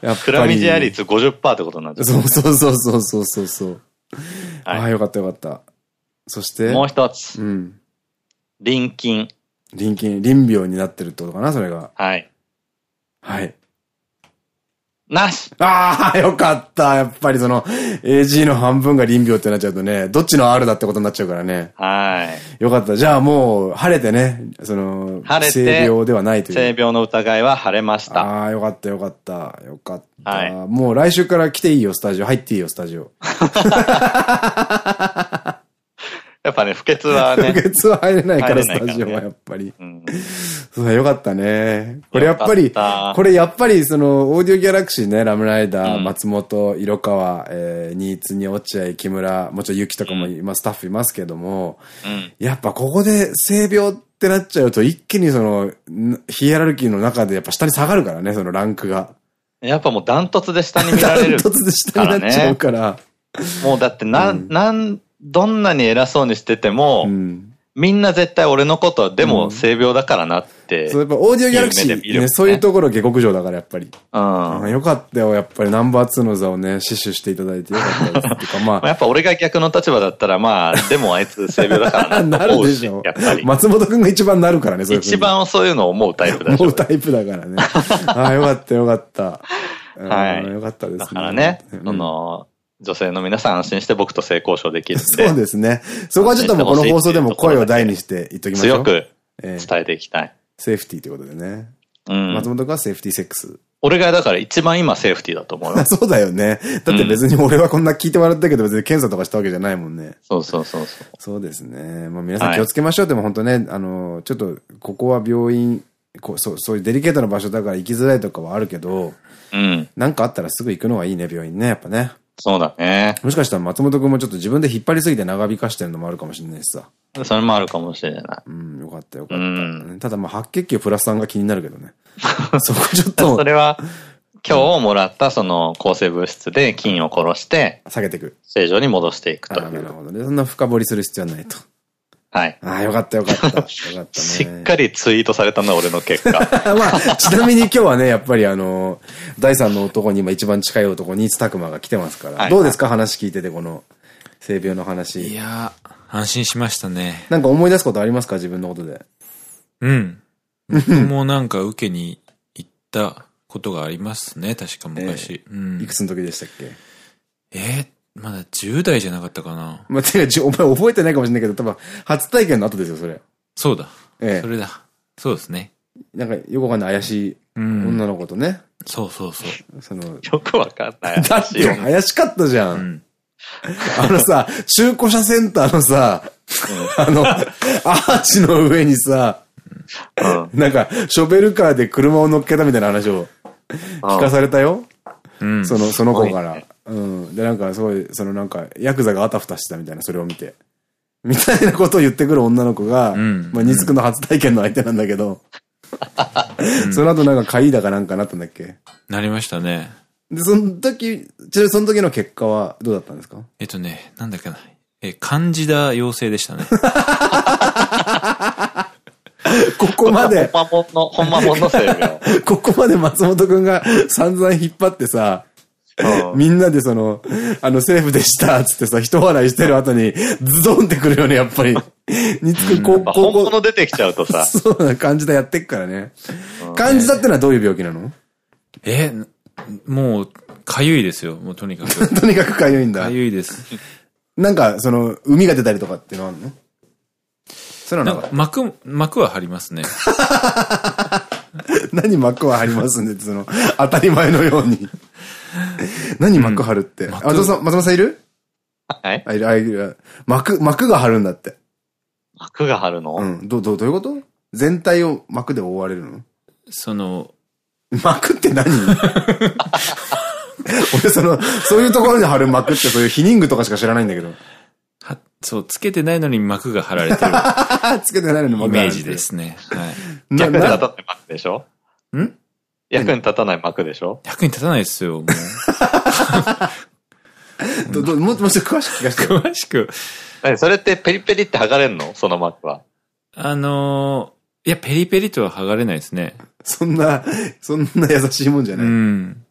やっクラミジャ率50%ってことになっちゃう。そうそうそうそうそうそう。はい、ああ、よかったよかった。そして？もう一つ。うん。臨筋。臨筋、臨病になってるってことかな、それが。はい。はい。なしああ、よかった。やっぱりその、AG の半分が臨病ってなっちゃうとね、どっちの R だってことになっちゃうからね。はい。よかった。じゃあもう、晴れてね、その、晴れて、性病ではないという。性病の疑いは晴れました。ああ、よかったよかった。よかった。はい。もう来週から来ていいよ、スタジオ。入っていいよ、スタジオ。やっぱね、不潔はね。不潔は入れないから、スタジオはやっぱり。うんそう、よかったね。これやっぱり、これやっぱりその、オーディオギャラクシーね、ラムライダー、うん、松本、色川、えー、新津に落合、木村、もちろんゆきとかも今スタッフいますけども、うん、やっぱここで性病ってなっちゃうと一気にその、ヒエラルキーの中でやっぱ下に下がるからね、そのランクが。やっぱもうダントツで下に見られる、ね。ダントツで下になっちゃうから。もうだってな、うん、なん、どんなに偉そうにしてても、うんみんな絶対俺のことでも性病だからなって。そう、やっぱオーディオギャラクシー、ね、そういうところ下克上だからやっぱり。うん。よかったよ、やっぱりナンバー2の座をね、死守していただいてよかったです。ってか まあ。やっぱ俺が逆の立場だったらまあ、でもあいつ性病だからな なるでしょ。やっぱり。松本くんが一番なるからね、そういう一番そういうのを思うタイプだ思うタイプだからね。あ あ、よかったよかった。はい。よかったですね。だからね、その、女性の皆さん安心して僕と性交渉できるんで。そうですね。そこはちょっともうこの放送でも声を大にして言っときましょう。強く伝えていきたい。セーフティーということでね。うん。松本君はセーフティーセックス。俺がだから一番今セーフティーだと思うよ。そうだよね。だって別に俺はこんな聞いてもらったけど別に検査とかしたわけじゃないもんね。そうそうそうそう。そうですね。まあ皆さん気をつけましょう。でも本当ね、あの、ちょっとここは病院、こうそう、そういうデリケートな場所だから行きづらいとかはあるけど、うん。なんかあったらすぐ行くのがいいね、病院ね、やっぱね。そうだね。もしかしたら松本くんもちょっと自分で引っ張りすぎて長引かしてるのもあるかもしれないしさ。それもあるかもしれない。うん、よかったよかった。うん、ただまあ白血球プラスさんが気になるけどね。そこちょっと。それは、今日もらったその抗生物質で菌を殺して、下げていく。正常に戻していくと。なるほどね。そんな深掘りする必要はないと。はい。ああ、よかったよかった。よかったね。しっかりツイートされたな、俺の結果。まあ、ちなみに今日はね、やっぱりあの、第三の男に今一番近い男、新津拓磨が来てますから。はい、どうですか？話聞いてて、この、性病の話。いや安心しましたね。なんか思い出すことありますか？自分のことで。うん。僕もなんか受けに行ったことがありますね、確か昔。えー、うん、いくつの時でしたっけ？えー、まだ10代じゃなかったかな。まあ、てか、お前覚えてないかもしれないけど、多分、初体験の後ですよ、それ。そうだ。ええ。それだ。そうですね。なんか、よくわかんない怪しい女の子とね。そうそうそう。その、よくわかんない。だって怪しかったじゃん。うん、あのさ、中古車センターのさ、あの、アーチの上にさ、なんか、ショベルカーで車を乗っけたみたいな話を聞かされたよ。その、その子から。うん。で、なんかすごい、そのなんか、ヤクザがあたふたしたみたいな、それを見て。みたいなことを言ってくる女の子が、うん、まあ、ニツクの初体験の相手なんだけど、うん、その後なんか会だかなんかなったんだっけ？なりましたね。で、その時、ちなみにその時の結果はどうだったんですか？えっとね、なんだっけな。え、漢字だ陽性でしたね。ここまで。ほんまもんの、ほんまもんのせいよ。ここまで松本くんが散々引っ張ってさ、みんなでその、あの、セーフでしたっつってさ、人笑いしてる後に、ズドンってくるよね、やっぱり。につく高校。本物出てきちゃうとさ。そうな感じでやってっからね。感じだってのはどういう病気なの？え、もう、かゆいですよ、もうとにかく。とにかくかゆいんだ。かゆいです。なんか、その、海が出たりとかっていうのあるの？それはなんか膜、膜は張りますね。何膜は張りますねって、その、当たり前のように。何膜張るって？あ、松本さんいる？はいあ、いる、あ、いる。膜、膜が張るんだって。膜が張るの？うん。ど、ど、どういうこと？全体を膜で覆われるの？その、膜って何？俺その、そういうところに貼る膜ってそういうヒニングとかしか知らないんだけど。は、そう、つけてないのに膜が張られてる。つけてないのに膜がイメージですね。はい。逆に立たない膜でしょ？ん？役に立たない膜でしょ？役に立たないですよ、もう。ど、ど、も、もうちょっと詳しく聞かせて。詳しく。それってペリペリって剥がれんの？その膜は。あのー、いや、ペリペリとは剥がれないですね。そんな、そんな優しいもんじゃない。うん。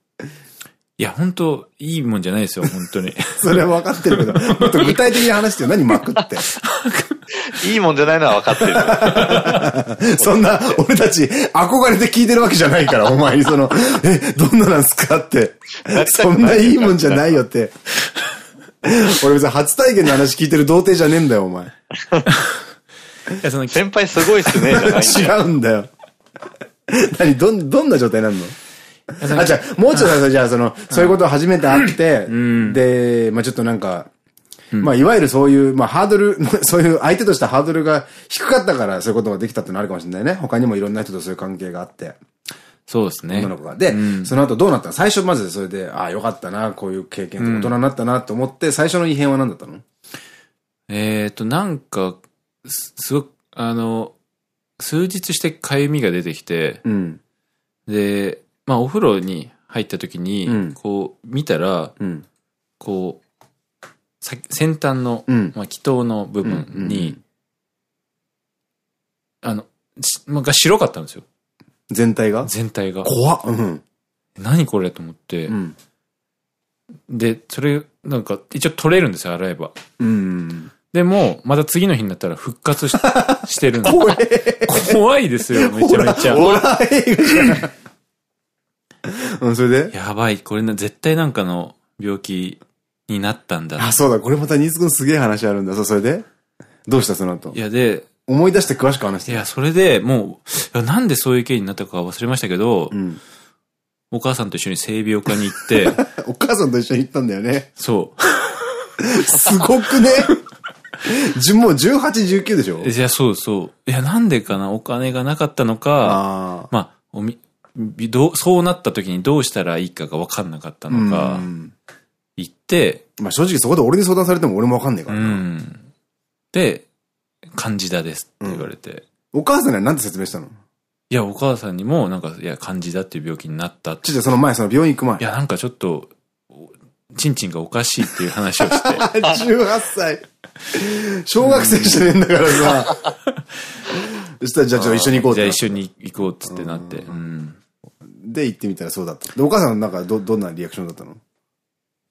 いや、本当いいもんじゃないですよ、本当に。それは分かってるけど、もっと具体的に話してよ。何巻くって。いいもんじゃないのは分かってる。そんな、俺たち、憧れて聞いてるわけじゃないから、お前にその、え、どんななんすかって。そんないいもんじゃないよって。俺別に初体験の話聞いてる童貞じゃねえんだよ、お前。いや、その、先輩すごいっすね、じゃない違うんだよ。何、どん、どんな状態なの？あ、じゃあ、もうちょっとじゃあ、その、そういうことを初めて会って、で、まあちょっとなんか、うん、まあ、いわゆるそういう、まあ、ハードル、そういう相手としたハードルが低かったから、そういうことができたってのあるかもしれないね。他にもいろんな人とそういう関係があって。そうですね。女の子が。で、うん、その後どうなったの？最初まずそれで、ああ、よかったな、こういう経験大人になったなと思って、最初の異変は何だったの？えっと、なんか、すごく、あの、数日してかゆみが出てきて、うん、で、まあお風呂に入った時に、うん、こう見たら、うん、こう、先端の、まあ、気筒の部分に、あの、まあ、が白かったんですよ。全体が？全体が。怖っ、うん、何これと思って、で、それ、なんか、一応取れるんですよ、洗えば。うん。でも、また次の日になったら復活し してるんで。怖いですよ、めちゃめちゃ。ホラー映画じゃない。うん、それで？やばい、これな、絶対なんかの病気になったんだ。あ、そうだ、これまたニーズくんすげえ話あるんだ。そう、それで？どうしたその後？いや、で、思い出して詳しく話して。いや、それでもう、なんでそういう経緯になったか忘れましたけど、うん、お母さんと一緒に性病科に行って。お母さんと一緒に行ったんだよね。そう。すごくね。もう18、19でしょ？いや、そうそう。いや、なんでかな？お金がなかったのか、まあ、おみ、そうなった時にどうしたらいいかが分かんなかったのか、言って、まあ正直そこで俺に相談されても俺も分かんねえからな。うん、で、漢字だですって言われて。うん、お母さんには何て説明したの？いや、お母さんにも、なんか、いや、漢字だっていう病気になったって。ちょっとその前、その病院行く前。いや、なんかちょっと、ちんちんがおかしいっていう話をして。18歳。小学生じゃねえんだからさ。そしたら、じゃあ、一緒に行こうって。じゃあ一緒に行こうっつってなって。うん。で、行ってみたらそうだった。で、お母さんなんか、ど、どんなリアクションだったの？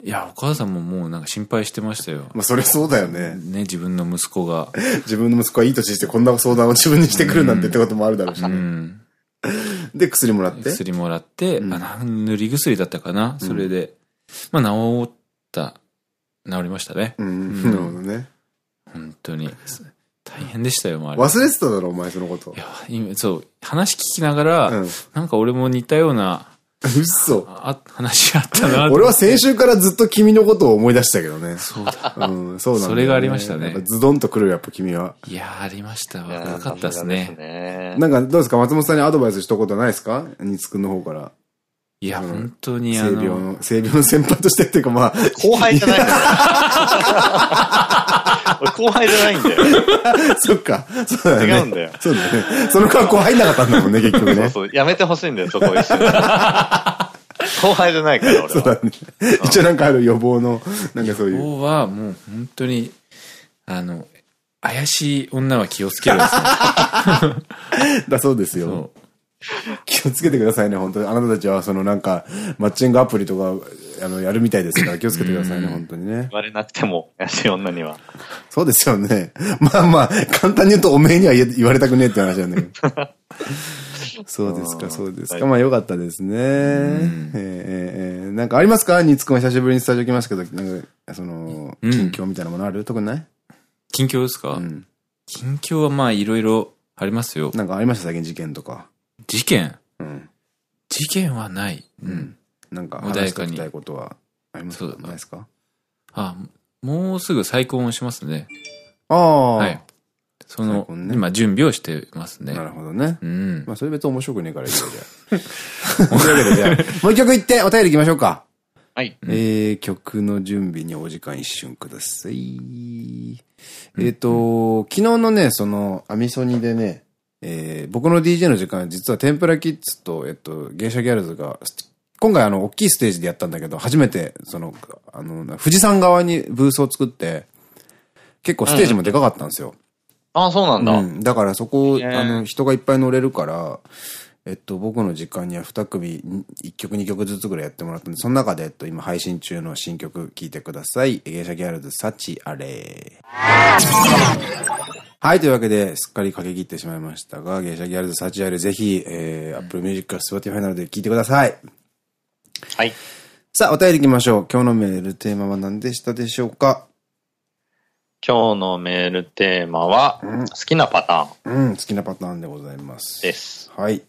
いや、お母さんももうなんか心配してましたよ。まあ、そりゃそうだよね。ね、自分の息子が。自分の息子はいい年してこんな相談を自分にしてくるなんてってこともあるだろうしね。うん、で、薬もらって？薬もらって、うん、あ、塗り薬だったかな、それで。まあ、治った、治りましたね。うん、なるほどね。本当に。大変でしたよ、周り。忘れてただろ、お前、そのこと。いや、今、そう、話聞きながら、うん、なんか俺も似たような、嘘。あ、話あったな。俺は先週からずっと君のことを思い出したけどね。そうだ。うん、そうなんだ、それがありましたね。ズドンと来るやっぱ君は。いやありました。若かったですね。なんかどうですか松本さんにアドバイスしたことないですか？ニツくんの方から。いや、本当にあの。性病の、性病の先輩としてっていうかまあ。後輩じゃない俺後輩じゃないんだよ。そっか。そうだね。違うんだよ。そうだね。その格好入んなかったんだもんね、結局ね。そうそう。やめてほしいんだよ、そこ一緒に。後輩じゃないから、俺は。そうだね。一応なんかある予防の、なんかそういう。予防はもう本当に、あの、怪しい女は気をつけるんですね。だそうですよ。気をつけてくださいね、本当に。あなたたちは、そのなんか、マッチングアプリとか、あの、やるみたいですから、気をつけてくださいね、本当にね。言われなくても、怪しい女には。そうですよね。まあまあ、簡単に言うと、おめえには言われたくねえって話なんだけど。そうですか、そうですか。まあよかったですね。ええ、なんかありますか？ニツくんは久しぶりにスタジオ来ますけど、なんか、その、近況みたいなものある？特にない？近況ですか？近況はまあいろいろありますよ。なんかありました？最近事件とか。事件？うん。事件はない。うん。なんか、話してきたいことはあります？かないですか？あ、もうすぐ再婚をしますね。ああ。はい。その、ね、今準備をしてますね。なるほどね。うん。まあそれ別に面白くねえからいいよ、じゃあ。というわけでじゃあ、もう一曲いって、お便り行きましょうか。はい。えー、曲の準備にお時間一瞬ください。えっと、昨日のね、その、アミソニでね、えー、僕の DJ の時間、実は天ぷらキッズと、えっと、芸者ギャルズが、今回あの、大きいステージでやったんだけど、初めて、その、あの、富士山側にブースを作って、結構ステージもでかかったんですよ。うん、ああ、そうなんだ。うん。だからそこ、あの、人がいっぱい乗れるから、えっと、僕の時間には2組、1曲2曲ずつぐらいやってもらったんで、その中で、えっと、今配信中の新曲聴いてください。芸者ギャルズ、サチアレはい、というわけで、すっかり駆け切ってしまいましたが、芸者ギャルズ、サチアレ、ぜひ、えー、Apple Music、Spotify などで聴いてください。はい。さあ、お便り行きましょう。今日のメールテーマは何でしたでしょうか？今日のメールテーマは、うん、好きなパターン。うん、好きなパターンでございます。です。はい。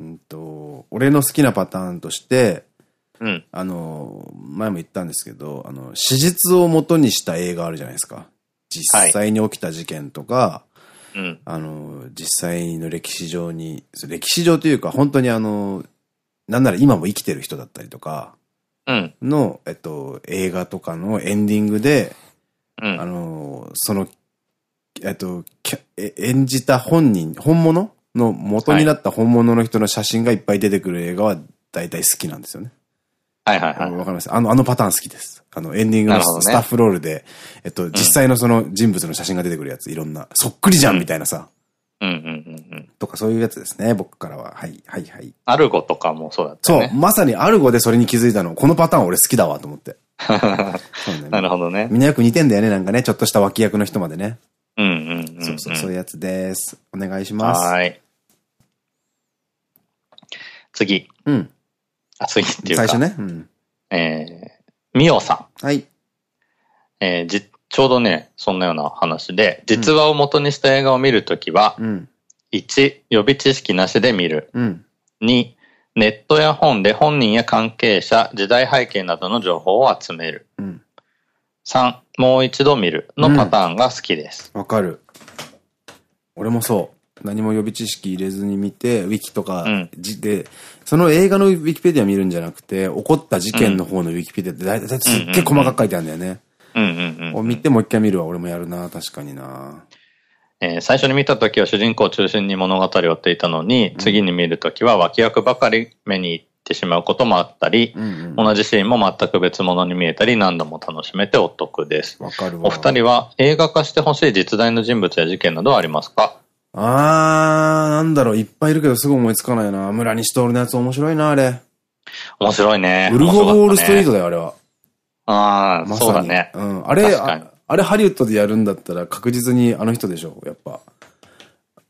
うんと、俺の好きなパターンとして、うん、あの、前も言ったんですけど、あの、史実を元にした映画あるじゃないですか。実際に起きた事件とか、はい、あの、実際の歴史上に、歴史上というか、本当にあの、なんなら今も生きてる人だったりとか、の、うん、えっと、映画とかのエンディングで、うん、あの、その、えっと、演じた本人、本物の元になった本物の人の写真がいっぱい出てくる映画は大体好きなんですよね。はいはいはい。わかります？あの、あのパターン好きです。あの、エンディングのスタッフロールで、ね、えっと、実際のその人物の写真が出てくるやつ、いろんな、そっくりじゃんみたいなさ。うんうんうんうん。とかそういうやつですね、僕からは。はい、はい、はい。アルゴとかもそうだったね。そう、まさにアルゴでそれに気づいたの。このパターン俺好きだわと思って。ね、なるほどね。みんなよく似てんだよね、なんかね。ちょっとした脇役の人までね。うんうんうん。そうそう、そういうやつです。お願いします。はい。次。うん。あ、次っていうか。最初ね。うん。えー、みおさん。はい。えー、じ、ちょうどね、そんなような話で、実話を元にした映画を見るときは、うん、1、予備知識なしで見る。うん、2、ネットや本で本人や関係者、時代背景などの情報を集める。うん、3、もう一度見るのパターンが好きです。わ、うん、かる。俺もそう。何も予備知識入れずに見て、ウィキとかで、その映画のウィキペディア見るんじゃなくて、起こった事件の方のウィキペディアって大体すっげえ細かく書いてあるんだよね。を見てもう一回見るわ、俺もやるな、確かにな。えー、最初に見た時は主人公を中心に物語を追っていたのに、うん、次に見る時は脇役ばかり目に行ってしまうこともあったり、同じシーンも全く別物に見えたり、何度も楽しめてお得です。わかるお二人は映画化してほしい実在の人物や事件などはありますか？あー、なんだろう、いっぱいいるけどすぐ思いつかないな。村西徹のやつ面白いな、あれ。面白いね。ウルフ・ォール・ストリートだよ、あれは。ああ、ま、そうだね。うん。あれあ、あれハリウッドでやるんだったら確実にあの人でしょ、やっぱ。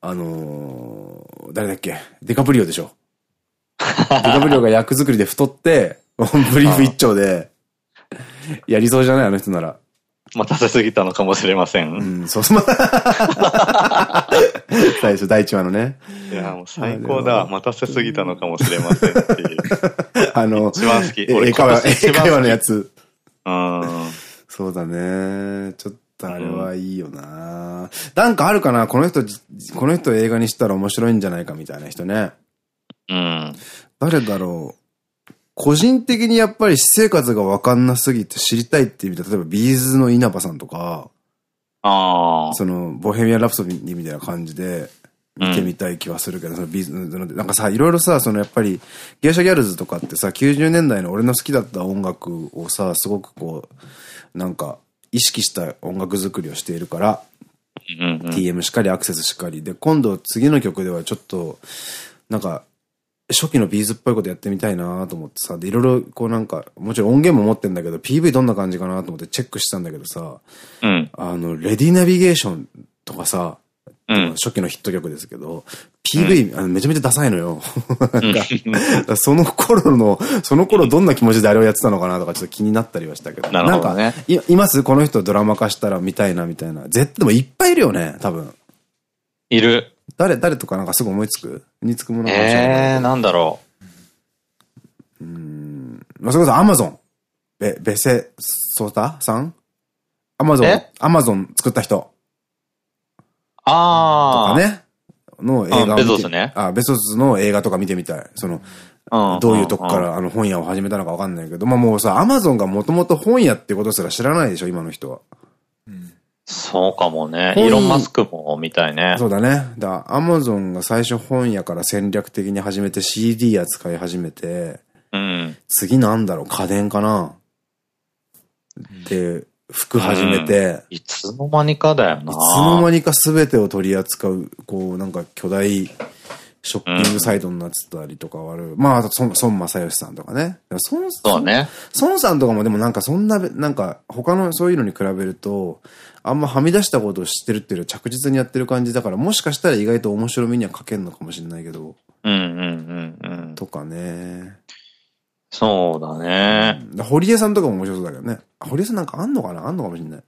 あのー、誰だっけ？デカプリオでしょ。デカプリオが役作りで太って、ブリーフ一丁で、やりそうじゃない？あの人なら。待たせすぎたのかもしれません。うん、そうそう。最初、第一話のね。いや、もう最高だ。待たせすぎたのかもしれませんっていう。あの、一番好き。俺、英会話のやつ。うん。そうだね。ちょっとあれはいいよな、うん、なんかあるかな？この人、この人映画にしたら面白いんじゃないかみたいな人ね。うん。誰だろう？個人的にやっぱり私生活がわかんなすぎて知りたいっていう意味で、例えば B'z の稲葉さんとか、ああ。その、ボヘミアン・ラプソディみたいな感じで、見てみたい気はするけど、うん、その B'z、なんかさ、いろいろさ、そのやっぱり、 Geisha Girls とかってさ、90年代の俺の好きだった音楽をさ、すごくこう、なんか、意識した音楽作りをしているから、TM しかり、アクセスしかり。で、今度次の曲ではちょっと、なんか、初期のビーズっぽいことやってみたいなと思ってさ、で、いろいろこうなんか、もちろん音源も持ってんだけど、PV どんな感じかなと思ってチェックしたんだけどさ、うん、あの、レディナビゲーションとかさ、うん、初期のヒット曲ですけど、PV、うん、あのめちゃめちゃダサいのよ。なんか、その頃の、その頃どんな気持ちであれをやってたのかなとかちょっと気になったりはしたけど。なるほどね。なんか、い、います？この人ドラマ化したら見たいなみたいな。絶対でもいっぱいいるよね、多分。いる。誰、誰とかなんかすぐ思いつくにつくものええー、なんだろう。うん。まあ、それこそアマゾン。ベ、ベセソータさん？アマゾン、アマゾン作った人。ああ。とかね。の映画ベゾスね。あ、ベゾスの映画とか見てみたい。その、どういうとこからあの本屋を始めたのかわかんないけど、まあもうさ、アマゾンがもともと本屋ってことすら知らないでしょ、今の人は。うん、そうかもね。イーロン・マスクもみたいね。そうだね。だアマゾンが最初本屋から戦略的に始めて CD 扱い始めて、うん。次なんだろう、家電かな？で、服始めて、いつの間にかだよな。いつの間にか全てを取り扱う、こう、なんか巨大ショッピングサイトになってたりとかはある。うん、まあ、孫正義さんとかね。孫そうね。孫さんとかもでもなんかそんな、なんか他のそういうのに比べると、あんまはみ出したことを知ってるっていうのは着実にやってる感じだから、もしかしたら意外と面白みには書けるのかもしれないけど。うんうんうんうん。とかね。そうだね。堀江さんとかも面白そうだけどね。堀江さんなんかあんのかな？あんのかもしれない。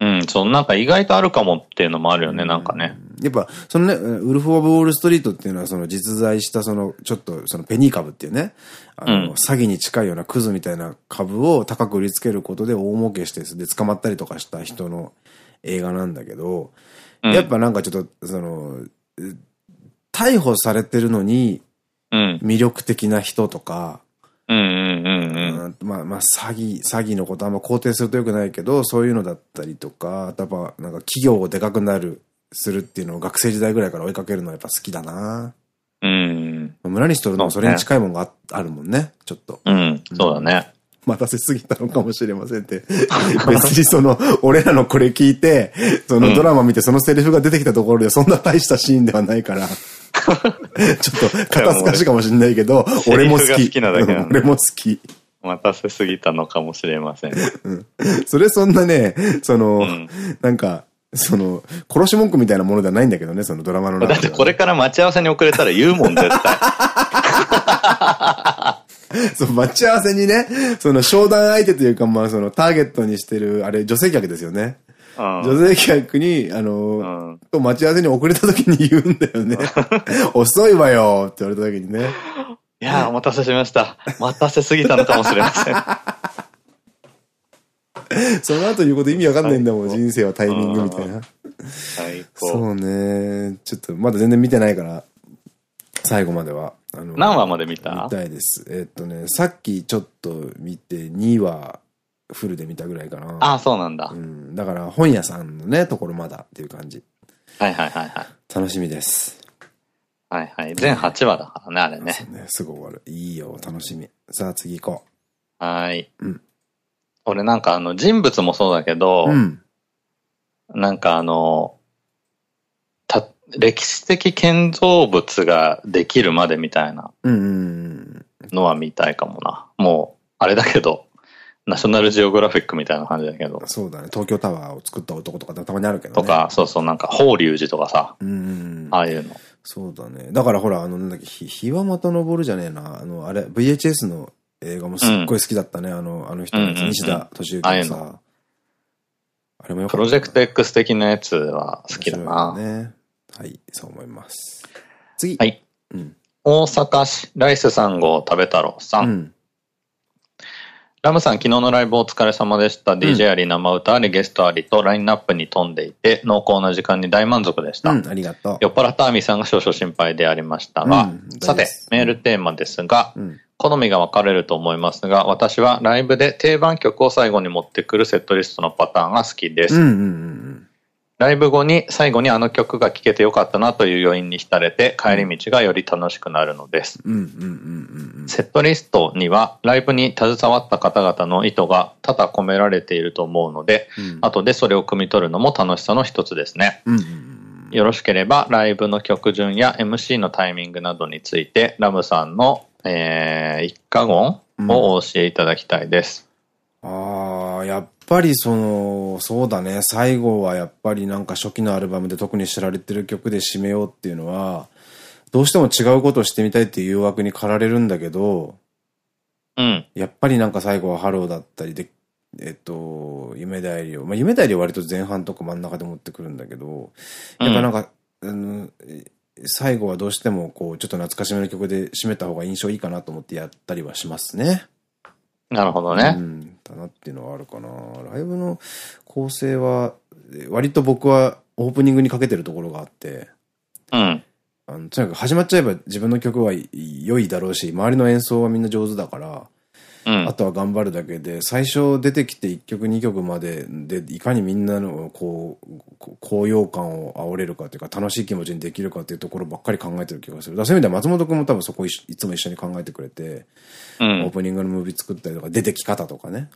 うん、そう、なんか意外とあるかもっていうのもあるよね、なんかね。やっぱ、そのね、ウルフ・オブ・ウォール・ストリートっていうのは、その実在した、その、ちょっと、そのペニー株っていうね、あの、うん、詐欺に近いようなクズみたいな株を高く売りつけることで大儲けして、で、捕まったりとかした人の映画なんだけど、うん、やっぱなんかちょっと、その、逮捕されてるのに、魅力的な人とか、まあまあ、詐欺、詐欺のことあんま肯定するとよくないけど、そういうのだったりとか、やっぱなんか企業をでかくなる、するっていうのを学生時代ぐらいから追いかけるのはやっぱ好きだなうん。村西とるのもそれに近いもんがあるもんね、ちょっと。うん、そうだね。待たせすぎたのかもしれませんって。別にその、俺らのこれ聞いて、そのドラマ見てそのセリフが出てきたところでそんな大したシーンではないから。ちょっと肩透かしかもしれないけど、俺も好き。好きなだけ俺も好き。待たせすぎたのかもしれません。うん、それそんなね、その、うん、なんか、その、殺し文句みたいなものではないんだけどね、そのドラマの中で、だってこれから待ち合わせに遅れたら言うもん、絶対。そう、待ち合わせにね、その商談相手というか、まあそのターゲットにしてる、あれ、女性客ですよね。女性客に、あの、と待ち合わせに遅れた時に言うんだよね。遅いわよって言われた時にね。いやお待たせしました。待たせすぎたのかもしれません。その後言うこと意味わかんないんだもん、人生はタイミングみたいな。最高。そうね。ちょっとまだ全然見てないから、最後までは。あの何話まで見た？見たいです。えー、っとね、さっきちょっと見て2話フルで見たぐらいかな。ああ、そうなんだ。うん。だから本屋さんのね、ところまだっていう感じ。はいはいはいはい。楽しみです。はいはい。全8話だからね、あれね。ね、すぐ終わる。いいよ、楽しみ。さあ次行こう。はい。うん。俺なんかあの、人物もそうだけど、うん、なんかあの、た、歴史的建造物ができるまでみたいなのは見たいかもな。もう、あれだけど、ナショナルジオグラフィックみたいな感じだけど。そうだね。東京タワーを作った男とかたまにあるけどね。とか、そうそう、なんか、法隆寺とかさ。うん。ああいうの。そうだね。だからほら、あの、なんだっけ、日はまた昇るじゃねえな。あの、あれ、VHS の映画もすっごい好きだったね。あの、あの人のやつ、西田敏行のさ。あれもよかった。プロジェクト X 的なやつは好きだな。ね。はい、そう思います。次。はい。うん。大阪市、ライス3号食べ太郎さん。うんラムさん、昨日のライブお疲れ様でした。うん、DJ あり、生歌あり、ゲストありとラインナップに富んでいて、濃厚な時間に大満足でした。うん、ありがとう。酔っ払ったアミさんが少々心配でありましたが、うん、さて、メールテーマですが、好みが分かれると思いますが、私はライブで定番曲を最後に持ってくるセットリストのパターンが好きです。ライブ後に最後にあの曲が聴けてよかったなという余韻に浸れて帰り道がより楽しくなるのです。セットリストにはライブに携わった方々の意図が多々込められていると思うので、うん、後でそれを汲み取るのも楽しさの一つですね。よろしければライブの曲順や MC のタイミングなどについてラムさんの、えー、一家言をお教えいただきたいです。うん、ああ、やっぱりその、そうだね、最後はやっぱりなんか初期のアルバムで特に知られてる曲で締めようっていうのは、どうしても違うことをしてみたいっていう誘惑に駆られるんだけど、うん。やっぱりなんか最後はハローだったりで、えっと、夢代理を、まあ夢代理は割と前半とか真ん中で持ってくるんだけど、やっぱなんか、うん、最後はどうしてもこう、ちょっと懐かしめの曲で締めた方が印象いいかなと思ってやったりはしますね。なるほどね。うん。だなっていうのはあるかな。ライブの構成は、割と僕はオープニングにかけてるところがあって、うん。あの、とにかく始まっちゃえば自分の曲は良いだろうし、周りの演奏はみんな上手だから、うん、あとは頑張るだけで、最初出てきて1曲2曲までで、いかにみんなのこう、高揚感を煽れるかというか、楽しい気持ちにできるかっていうところばっかり考えてる気がする。そういう意味では松本くんも多分そこいつも一緒に考えてくれて、オープニングのムービー作ったりとか、出てき方とかね。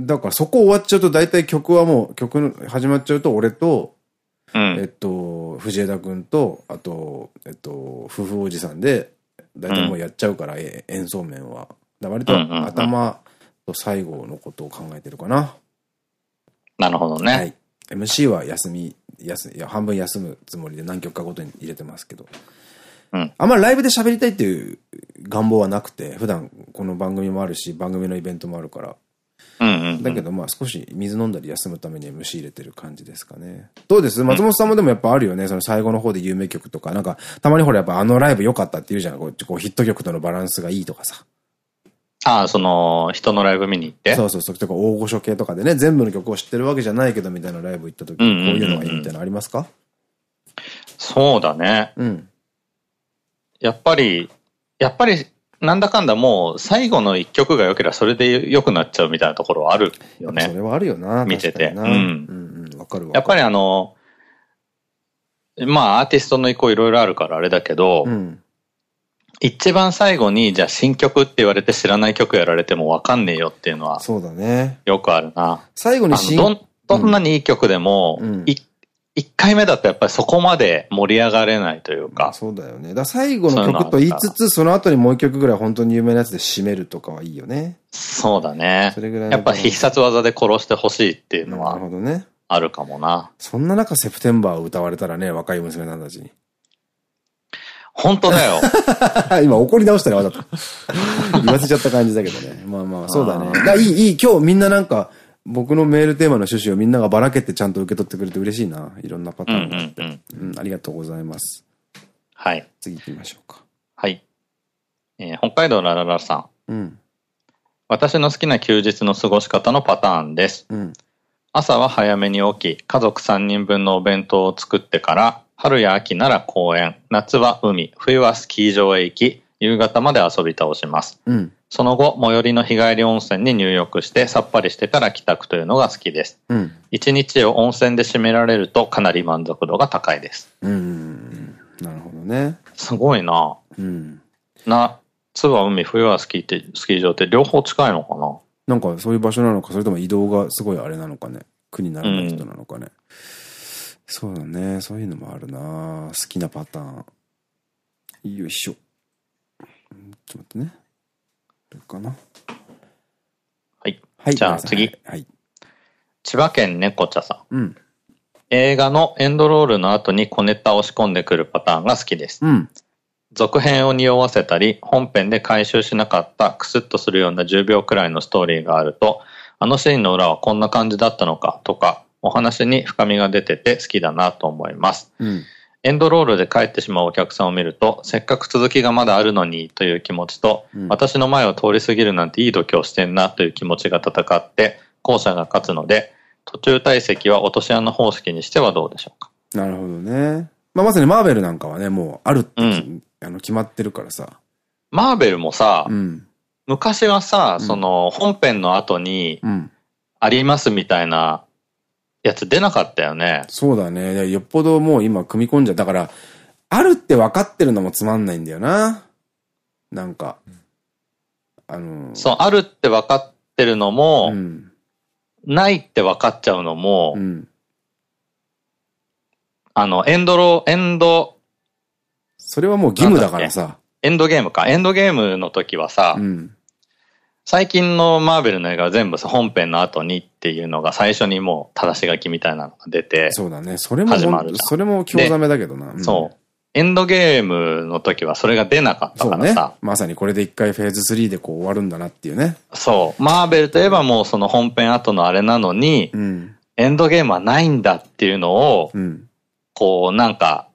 だからそこ終わっちゃうと大体曲はもう、曲始まっちゃうと俺と、うん、えっと、藤枝くんと、あと、えっと、夫婦おじさんで、大体もうやっちゃうから、うん、演奏面は。割と頭と最後のことを考えてるかな。なるほどね。はい。MC は休み、休いや半分休むつもりで何曲かごとに入れてますけど。うん、あんまりライブで喋りたいっていう願望はなくて、普段この番組もあるし、番組のイベントもあるから、だけどまあ少し水飲んだり休むために虫入れてる感じですかね。どうです？松本さんもでもやっぱあるよね。その最後の方で有名曲とか、なんかたまにほらやっぱあのライブ良かったって言うじゃん。こうヒット曲とのバランスがいいとかさ。ああ、その、人のライブ見に行って？そうそうそう。とか大御所系とかでね、全部の曲を知ってるわけじゃないけどみたいなライブ行った時こういうのがいいみたいなのありますか？そうだね。うん。やっぱり、やっぱりなんだかんだもう最後の一曲が良ければそれで良くなっちゃうみたいなところはあるよね。それはあるよな。見てて。うん。うんうん、わかるわやっぱりあの、まあアーティストの意向いろいろあるからあれだけど、うん、一番最後にじゃあ新曲って言われて知らない曲やられてもわかんねえよっていうのは。そうだね。よくあるな。最後に新どどんなにいい曲でも、一一回目だとやっぱりそこまで盛り上がれないというか。そうだよね。だ最後の曲と言いつつ、その後にもう一曲ぐらい本当に有名なやつで締めるとかはいいよね。そうだね。それぐらい。やっぱ必殺技で殺してほしいっていうのは。なるほどね。あるかもな。そんな中、セプテンバーを歌われたらね、若い娘さんたちに。本当だよ。今怒り直したらわざと。言わせちゃった感じだけどね。まあまあ、そうだね。だいい、いい、今日みんななんか、僕のメールテーマの趣旨をみんながばらけてちゃんと受け取ってくれて嬉しいな。いろんなパターンがあって。うん、ありがとうございます。はい。次行きましょうか。はい。えー、北海道ラララさん。うん。私の好きな休日の過ごし方のパターンです。うん。朝は早めに起き、家族3人分のお弁当を作ってから、春や秋なら公園、夏は海、冬はスキー場へ行き、夕方まで遊び倒します。うん。その後、最寄りの日帰り温泉に入浴してさっぱりしてから帰宅というのが好きです。うん、一日を温泉で締められるとかなり満足度が高いです。うん。なるほどね。すごいな。うん。夏は海、冬はスキーって、スキー場って両方近いのかな？なんかそういう場所なのか、それとも移動がすごいあれなのかね？苦にならない人なのかね？うん、そうだね。そういうのもあるな好きなパターン。よいしょ。ちょっと待ってね。かな？はい。はい。じゃあ次。はい。千葉県猫茶さん。うん。映画のエンドロールの後に小ネタを仕込んでくるパターンが好きです。うん。続編を匂わせたり、本編で回収しなかったクスッとするような10秒くらいのストーリーがあると、あのシーンの裏はこんな感じだったのかとか、お話に深みが出てて好きだなと思います。うんエンドロールで帰ってしまうお客さんを見ると、せっかく続きがまだあるのにという気持ちと、うん、私の前を通り過ぎるなんていい度胸してんなという気持ちが戦って、後者が勝つので、途中退席は落とし穴方式にしてはどうでしょうか。なるほどね。まあ、まさにマーベルなんかはね、もうあるって、うん、あの決まってるからさ。マーベルもさ、うん、昔はさ、その本編の後に、ありますみたいなやつ出なかったよね。そうだね。よっぽどもう今組み込んじゃだから、あるって分かってるのもつまんないんだよな。なんか。あのー、そう、あるって分かってるのも、うん、ないって分かっちゃうのも、うん、あの、エンドロ、エンド、それはもう義務だからさ。エンドゲームか。エンドゲームの時はさ、うん、最近のマーベルの映画は全部本編の後にっていうのが最初にもう正し書きみたいなのが出て。そうだね。それも、それも興ざめだけどな。うん、そう。エンドゲームの時はそれが出なかったからさ。ね、まさにこれで一回フェーズ3でこう終わるんだなっていうね。そう。マーベルといえばもうその本編後のあれなのに、うん、エンドゲームはないんだっていうのを、うん、こうなんか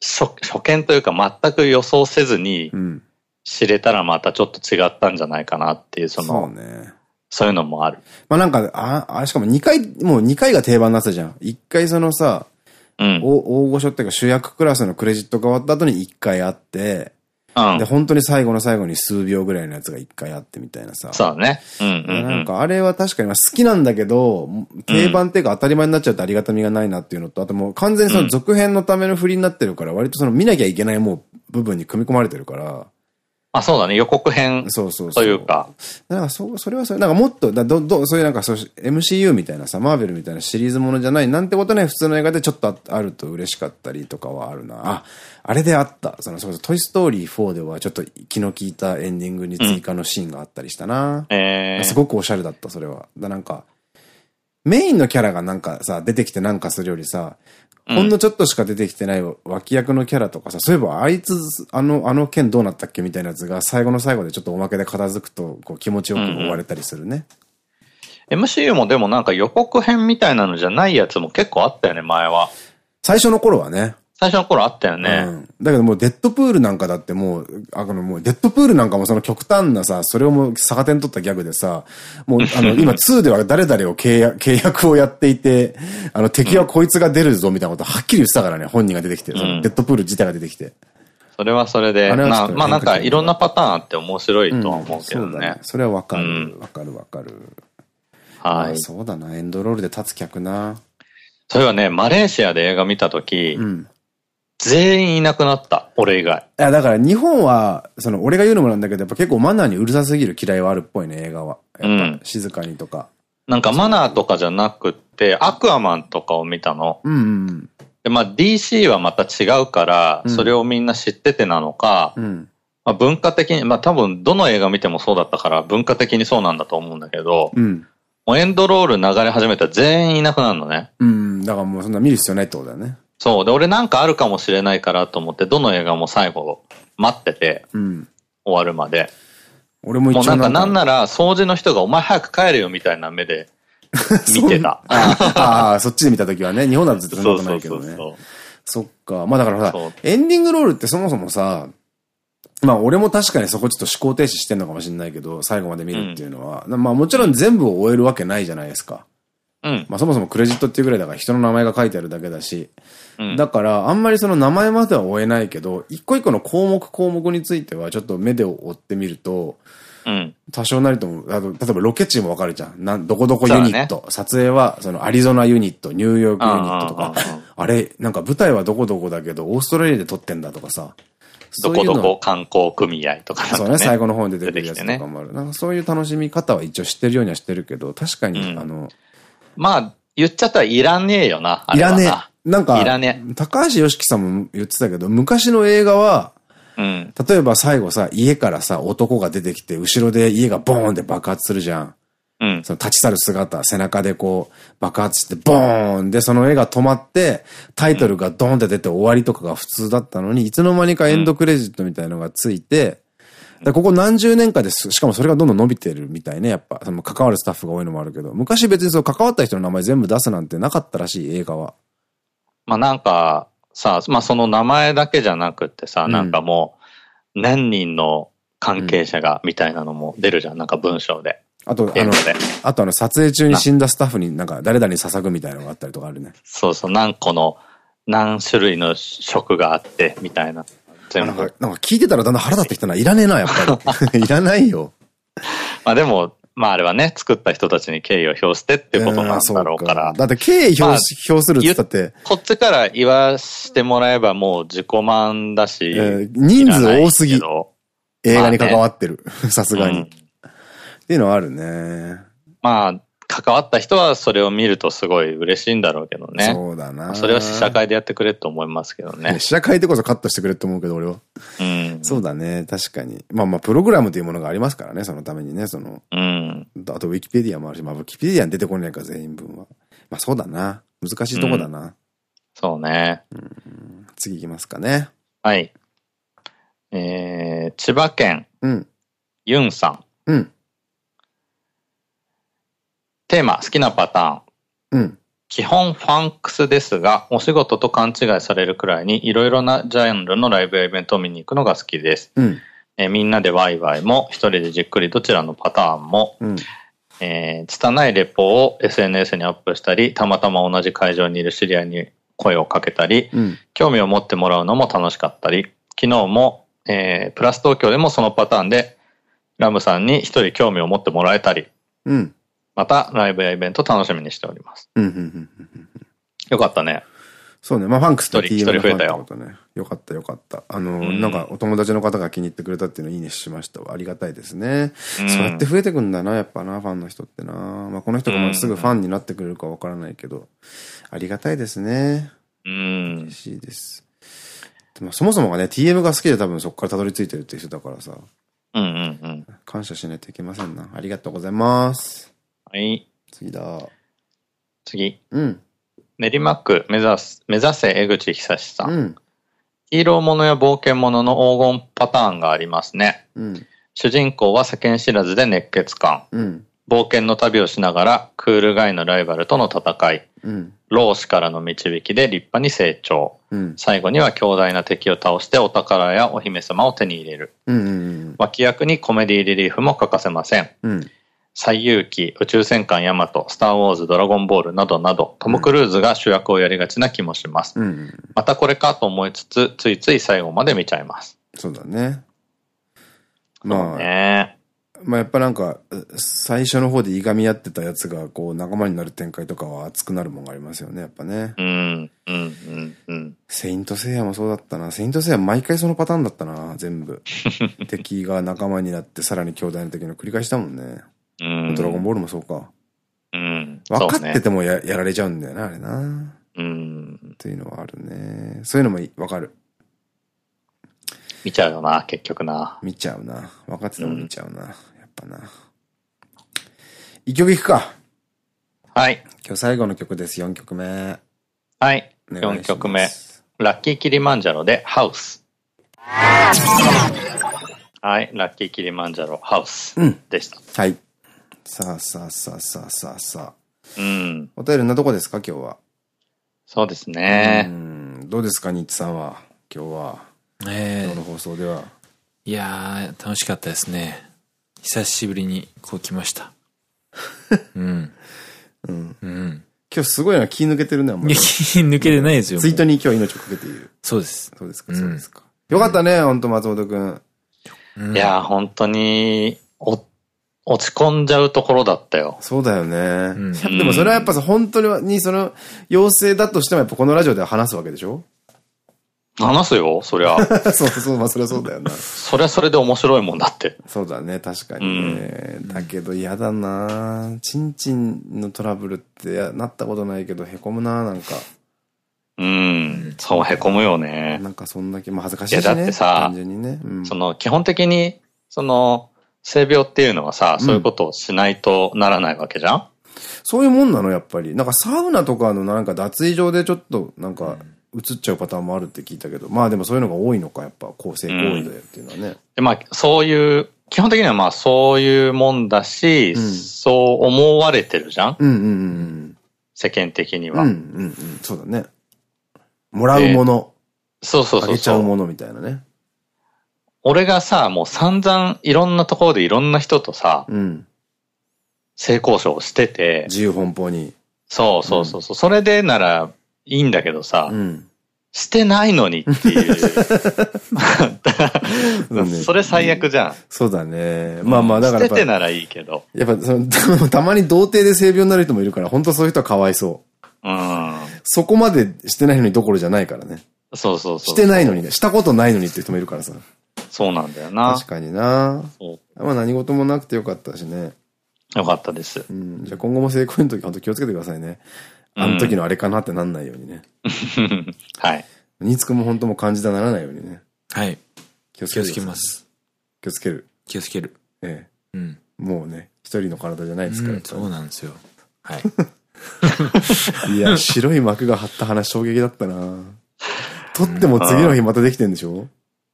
初、初見というか全く予想せずに、うん知れたらまたちょっと違ったんじゃないかなっていう、その、そうね。そういうのもある。まあなんか、あ、あ、しかも2回、もう2回が定番になったじゃん。1回そのさ、うん、大御所っていうか主役クラスのクレジットが終わった後に1回あって、うん、で、本当に最後の最後に数秒ぐらいのやつが1回あってみたいなさ。そうね。うんうん、なんかあれは確かに好きなんだけど、定番っていうか当たり前になっちゃうとありがたみがないなっていうのと、あともう完全にその続編のための振りになってるから、割とその見なきゃいけないもう部分に組み込まれてるから、あ、そうだね。予告編そうそうというか。なんか、そ、それはそれ、なんかもっと、だど、ど、そういうなんか、そう、MCU みたいなさ、マーベルみたいなシリーズものじゃない、なんてことね、普通の映画でちょっとあると嬉しかったりとかはあるな。あ、あれであった。その、そうそう、トイストーリー4ではちょっと気の利いたエンディングに追加のシーンがあったりしたな。うん、えー、すごくおしゃれだった、それは。だなんか、メインのキャラがなんかさ、出てきてなんかするよりさ、ほんのちょっとしか出てきてない脇役のキャラとかさ、そういえばあいつ、あの、あの件どうなったっけみたいなやつが最後の最後でちょっとおまけで片付くと、こう気持ちよく終われたりするね。MCU もでもなんか予告編みたいなのじゃないやつも結構あったよね、前は。最初の頃はね。最初の頃あったよね。うん。だけどもうデッドプールなんかだってもう、あのもうデッドプールなんかもその極端なさ、それをもう逆手に取ったギャグでさ、もうあの 今2では誰々を契約、契約をやっていて、あの敵はこいつが出るぞみたいなことはっきり言ってたからね、本人が出てきて、そのデッドプール自体が出てきて。それはそれで、まあ、まあなんかいろんなパターンあって面白いとは思うけどね。うん、そねそれはわかる。わ、かるわかる。はい。そうだな、エンドロールで立つ客な。それはね、マレーシアで映画見たとき、うん、全員いなくなった。俺以外。いや、だから日本は、その、俺が言うのもなんだけど、やっぱ結構マナーにうるさすぎる嫌いはあるっぽいね、映画は。やっぱ、静かにとか。うん、なんかマナーとかじゃなくて、アクアマンとかを見たの。うんうん。で、まあ DC はまた違うから、それをみんな知っててなのか、うん、まあ文化的に、まあ多分どの映画見てもそうだったから、文化的にそうなんだと思うんだけど、うん、もうエンドロール流れ始めたら全員いなくなるのね。うん、だからもうそんな見る必要ないってことだよね。そう。で、俺なんかあるかもしれないからと思って、どの映画も最後待ってて、うん、終わるまで。俺も一応なんかなんなら掃除の人がお前早く帰れよみたいな目で 見てた。ああ、そっちで見た時はね、日本だとずっとそんなことないけどね。そっか。まあだからさ、エンディングロールってそもそもさ、まあ俺も確かにそこちょっと思考停止してんのかもしれないけど、最後まで見るっていうのは、うん、まあもちろん全部を終えるわけないじゃないですか。うん。まあそもそもクレジットっていうぐらいだから人の名前が書いてあるだけだし、うん、だからあんまりその名前までは終えないけど、一個一個の項目項目についてはちょっと目で追ってみると、うん。多少なりとも、あと、例えばロケ地もわかるじゃん。なん、どこどこユニット。ね、撮影は、そのアリゾナユニット、ニューヨークユニットとか、あれ、なんか舞台はどこどこだけど、オーストラリアで撮ってんだとかさ。どこどこ観光組合とか、ね、そうね、最後の方に出てくるやつとかもある。ね、なんかそういう楽しみ方は一応知ってるようにはしてるけど、確かに、うん、あの、まあ、言っちゃったらいらねえよな。いらねえ。なんか、いらね高橋良樹さんも言ってたけど、昔の映画は、うん、例えば最後さ、家からさ、男が出てきて、後ろで家がボーンって爆発するじゃん。うん、その立ち去る姿、背中でこう、爆発して、ボーンで、その絵が止まって、タイトルがドーンって出て終わりとかが普通だったのに、いつの間にかエンドクレジットみたいのがついて、ここ何十年かです。しかもそれがどんどん伸びてるみたいね、やっぱ。その関わるスタッフが多いのもあるけど。昔別にその関わった人の名前全部出すなんてなかったらしい、映画は。まあなんか、さ、まあその名前だけじゃなくってさ、うん、なんかもう、何人の関係者がみたいなのも出るじゃん、なんか文章で。あと、あの、あとあの、撮影中に死んだスタッフになんか誰々に捧ぐみたいなのがあったりとかあるね。そうそう、何個の、何種類の食があって、みたいな。全部。なんか聞いてたらだんだん腹立ってきたな。いらねえな、やっぱり。いらないよ。まあでも、まああれはね、作った人たちに敬意を表してってことなんだろうから。だって敬意表,、表するって言ったって。こっちから言わしてもらえばもう自己満だし。えー、人数多すぎ。映画に関わってる。さすがに。っていうのはあるね。まあ、関わった人はそれを見るとすごい嬉しいんだろうけどね。そうだな。それは試写会でやってくれと思いますけどね。試写会でこそカットしてくれと思うけど、俺は。うん。そうだね。確かに。まあまあ、プログラムというものがありますからね、そのためにね、その。うん。あと、ウィキペディアもあるし、まあ、ウィキペディアに出てこないか、全員分は。まあ、そうだな。難しいとこだな。うん、そうね。うん。次行きますかね。はい。えー、千葉県。うん。ユンさん。うん。テーマ、好きなパターン。うん。基本ファンクスですが、お仕事と勘違いされるくらいにいろいろなジャンルのライブやイベントを見に行くのが好きです。うん、えみんなでワイワイも、一人でじっくりどちらのパターンも、うん、えー、拙いレポを SNS にアップしたり、たまたま同じ会場にいる知り合いに声をかけたり、うん、興味を持ってもらうのも楽しかったり、昨日も、えー、プラス東京でもそのパターンで、ラムさんに一人興味を持ってもらえたり、うん、またライブやイベント楽しみにしております。よかったね。そうね。まあ、ファンクスと TM 一人増えたよ。よかったよかった。あの、うん、なんかお友達の方が気に入ってくれたっていうのいいねしましたありがたいですね。うん、そうやって増えてくんだな、やっぱな、ファンの人ってな。まあ、この人がまっすぐファンになってくれるかわからないけど、ありがたいですね。うん。嬉しいです。でもそもそもがね、TM が好きで多分そこからたどり着いてるって人だからさ。うんうんうん。感謝しないといけませんな。ありがとうございます。はい。次だ。次。うん。練馬区目指す、目指せ江口久志さん。うん。ヒーローものや冒険ものの黄金パターンがありますね。うん。主人公は世間知らずで熱血感。うん。冒険の旅をしながら、クールガイのライバルとの戦い、うん、老子からの導きで立派に成長、うん、最後には強大な敵を倒してお宝やお姫様を手に入れる。脇役にコメディリリーフも欠かせません。うん最遊記、宇宙戦艦ヤマト、スターウォーズ、ドラゴンボールなどなど、トム・クルーズが主役をやりがちな気もします。うん、またこれかと思いつつ、ついつい最後まで見ちゃいます。そうだね。まあ、ね、まあやっぱなんか、最初の方でいがみ合ってたやつが、こう仲間になる展開とかは熱くなるもんがありますよね、やっぱね。うん、うん、うん、うん。セイントセイヤもそうだったな。セイントセイヤ毎回そのパターンだったな、全部。敵が仲間になってさらに兄弟の時の繰り返しだもんね。ドラゴンボールもそうか。うん。分かっててもや,、やられちゃうんだよな、あれな。うん。っていうのはあるね。そういうのも分かる。見ちゃうよな、結局な。見ちゃうな。分かってても見ちゃうな。うん、やっぱな。一曲いくか。はい。今日最後の曲です、4曲目。はい。4曲目。ラッキーキリマンジャロでハウス。はい。ラッキーキリマンジャロハウスでした。うん、はい。さあさあさあさあさあさあ。うん。お便りのどこですか今日は？そうですね。うん。どうですかニッチさんは。今日は？ええ今日の放送では。いやー、楽しかったですね。久しぶりにこう来ました。うん。うん。うん。今日すごいな、気抜けてるね、あんまり。気抜けてないですよ。ツイートに今日命をかけている。そうです。そうですか、そうですか。よかったね、ほんと松本くん。いやー、本当に、お落ち込んじゃうところだったよ。そうだよね。うん、でもそれはやっぱさ、本当にその、要請だとしてもやっぱこのラジオでは話すわけでしょ？話すよ、そりゃ。そうそう、まあそりゃそうだよな。そりゃそれで面白いもんだって。そうだね、確かにね。うん、だけど嫌だなチンチンのトラブルってなったことないけど、へこむななんか。うん、そう、へこむよね。なんかそんだけ、まあ恥ずかしいしね。いや、だってさ、単純にね。うん、その、基本的に、その、性病っていうのはさ、そういうことをしないとならないわけじゃん、そういうもんなの、やっぱり。なんかサウナとかのなんか脱衣場でちょっと、なんか、映っちゃうパターンもあるって聞いたけど、まあでもそういうのが多いのか、やっぱ、構成行為でっていうのはね。で、まあ、そういう、基本的にはまあそういうもんだし、うん、そう思われてるじゃん？うんうんうん。世間的には。うんうんうん。そうだね。もらうもの。そうそうそう。あげちゃうものみたいなね。俺がさ、もう散々いろんなところでいろんな人とさ、うん、性交渉をしてて。自由奔放に。そうそうそう。うん、それでならいいんだけどさ、うん、してないのにっていう。それ最悪じゃん。そうだね。まあまあだから。しててならいいけど。やっぱその、たまに童貞で性病になる人もいるから、本当そういう人はかわいそう。うん。そこまでしてないのにどころじゃないからね。そうそうそう。してないのにね。したことないのにって人もいるからさ。そうなんだよな。確かにな。まあ何事もなくてよかったしね。よかったです。うん。じゃあ今後も成功の時本当気をつけてくださいね。あの時のあれかなってなんないようにね。はい。ニーツくんも本当も感じたならないようにね。はい。気をつけます。気をつける。気をつける。ええ。うん。もうね、一人の体じゃないですから。そうなんですよ。はい。いや、白い膜が張った話衝撃だったな取っても次の日またできてんでしょ？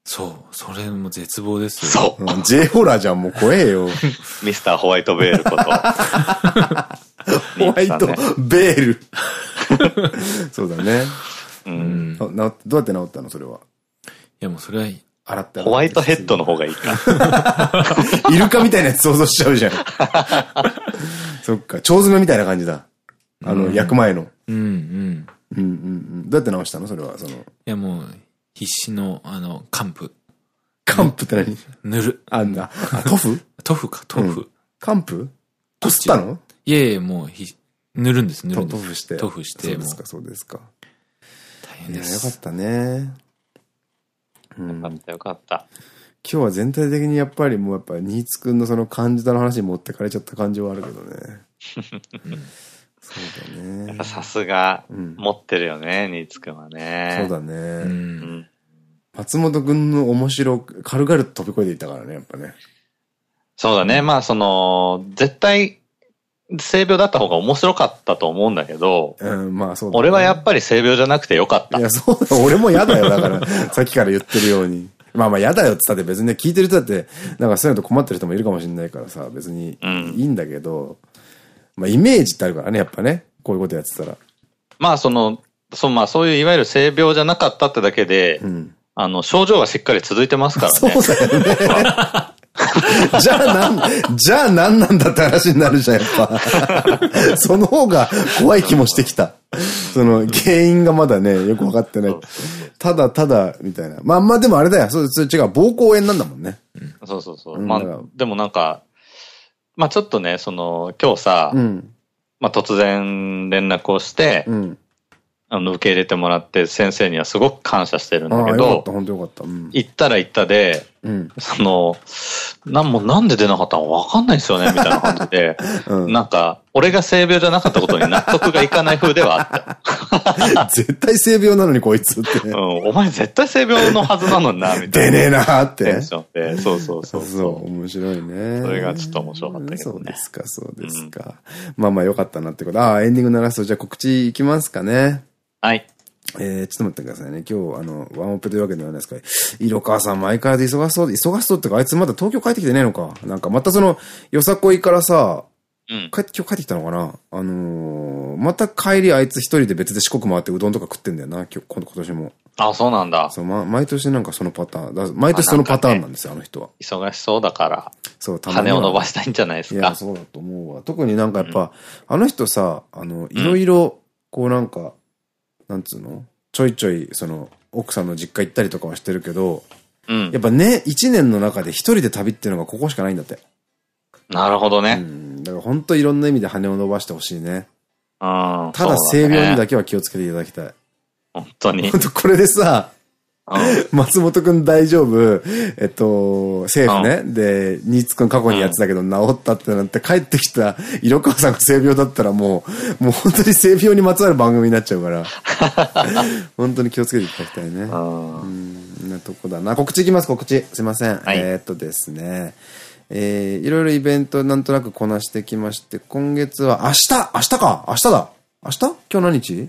そう。それも絶望ですよ。そう。J ホラーじゃん、もう怖えよ。ミスターホワイトベールこと。ホワイトベール。そうだね。うん。どうやって治ったのそれは？いや、もうそれは、洗ってホワイトヘッドの方がいいか。イルカみたいなやつ想像しちゃうじゃん。そっか。腸詰めみたいな感じだ。あの、焼く前の。うんうん。うんうんうん。どうやって直したのそれは、その。いや、もう、必死の、あの、カンプ。カンプって何？塗る。あんだ。トフ？トフか、トフ。カンプこすったの？いやいや、もう、ひ、塗るんです、塗るんです。トフして。トフして。そうですか、そうですか。大変です。いや、よかったね。よかった、よかった。今日は全体的にやっぱりもうやっぱ新津くんのその感じたの話に持ってかれちゃった感じはあるけどね。そうだね。やっぱさすが、持ってるよね、新津くんはね。そうだね。うん、松本くんの面白、軽々と飛び越えていったからね、やっぱね。そうだね。まあ、その、絶対、性病だった方が面白かったと思うんだけど、うん、まあそうだ、ね、俺はやっぱり性病じゃなくてよかった。いや、そうだ、俺も嫌だよ、だから、さっきから言ってるように。まあまあ嫌だよって言ったって別にね、聞いてる人だって、なんかそういうのと困ってる人もいるかもしれないからさ、別にいいんだけど、うん、まあイメージってあるからね、やっぱね。こういうことやってたら。まあその、そう、まあそういういわゆる性病じゃなかったってだけで、うん、あの、症状はしっかり続いてますからね。そうだよね。じゃあなん、じゃあ何なんだって話になるじゃん、やっぱ。その方が怖い気もしてきた。その、原因がまだね、よくわかってない。ただただ、みたいな。まあまあでもあれだよ。そう、そ違う。膀胱炎なんだもんね。そうそうそう。まあ、でもなんか、まあちょっとね、その、今日さ、うん、まあ突然連絡をして、うん、あの、受け入れてもらって、先生にはすごく感謝してるんだけど、行ったら行ったで、うん、その、なんもなんで出なかったのかわかんないですよね、みたいな感じで、うん、なんか、俺が性病じゃなかったことに納得がいかない風ではあった。絶対性病なのにこいつって。うん、お前絶対性病のはずなのにな、みたいな。出ねえなって。テンションで、そうそうそう。そう、面白いね。それがちょっと面白かったけどね。そうですか、そうですか。まあまあよかったなってこと。ああ、エンディングのラスト、じゃあ告知いきますかね。はい。えー、ちょっと待ってくださいね。今日、あの、ワンオペというわけではないですか。色川さん、前からで忙しそうで、忙しそうってか、あいつまだ東京帰ってきてねえのか。なんか、またその、よさこいからさ、うん、帰って、今日帰ってきたのかなあのー、また帰りあいつ一人で別で四国回ってうどんとか食ってんだよな、今日、今年も。あ、そうなんだ。そう、ま、毎年なんかそのパターン。だ毎年そのパターンなんですよ、あ、ね、あの人は。忙しそうだから。そう、羽を伸ばしたいんじゃないですか。いや、そうだと思うわ。特になんかやっぱ、うん、あの人さ、あの、いろいろ、こうなんか、うん、なんつうの？ちょいちょい、その、奥さんの実家行ったりとかはしてるけど、うん、やっぱね、一年の中で一人で旅っていうのがここしかないんだって。なるほどね。うん。だから本当いろんな意味で羽を伸ばしてほしいね。ただ性病にだけは気をつけていただきたい。本当に。本当これでさ、松本くん大丈夫えっと、政府ね。で、新津くん過去にやってたけど治ったってなって帰ってきた色川さんが性病だったらもう、もう本当に性病にまつわる番組になっちゃうから、本当に気をつけていただきたいね。うん、なとこだな。告知いきます、告知。すいません。はい、えっとですね。えー、いろいろイベントなんとなくこなしてきまして、今月は明日？明日か？明日だ明日？今日何日？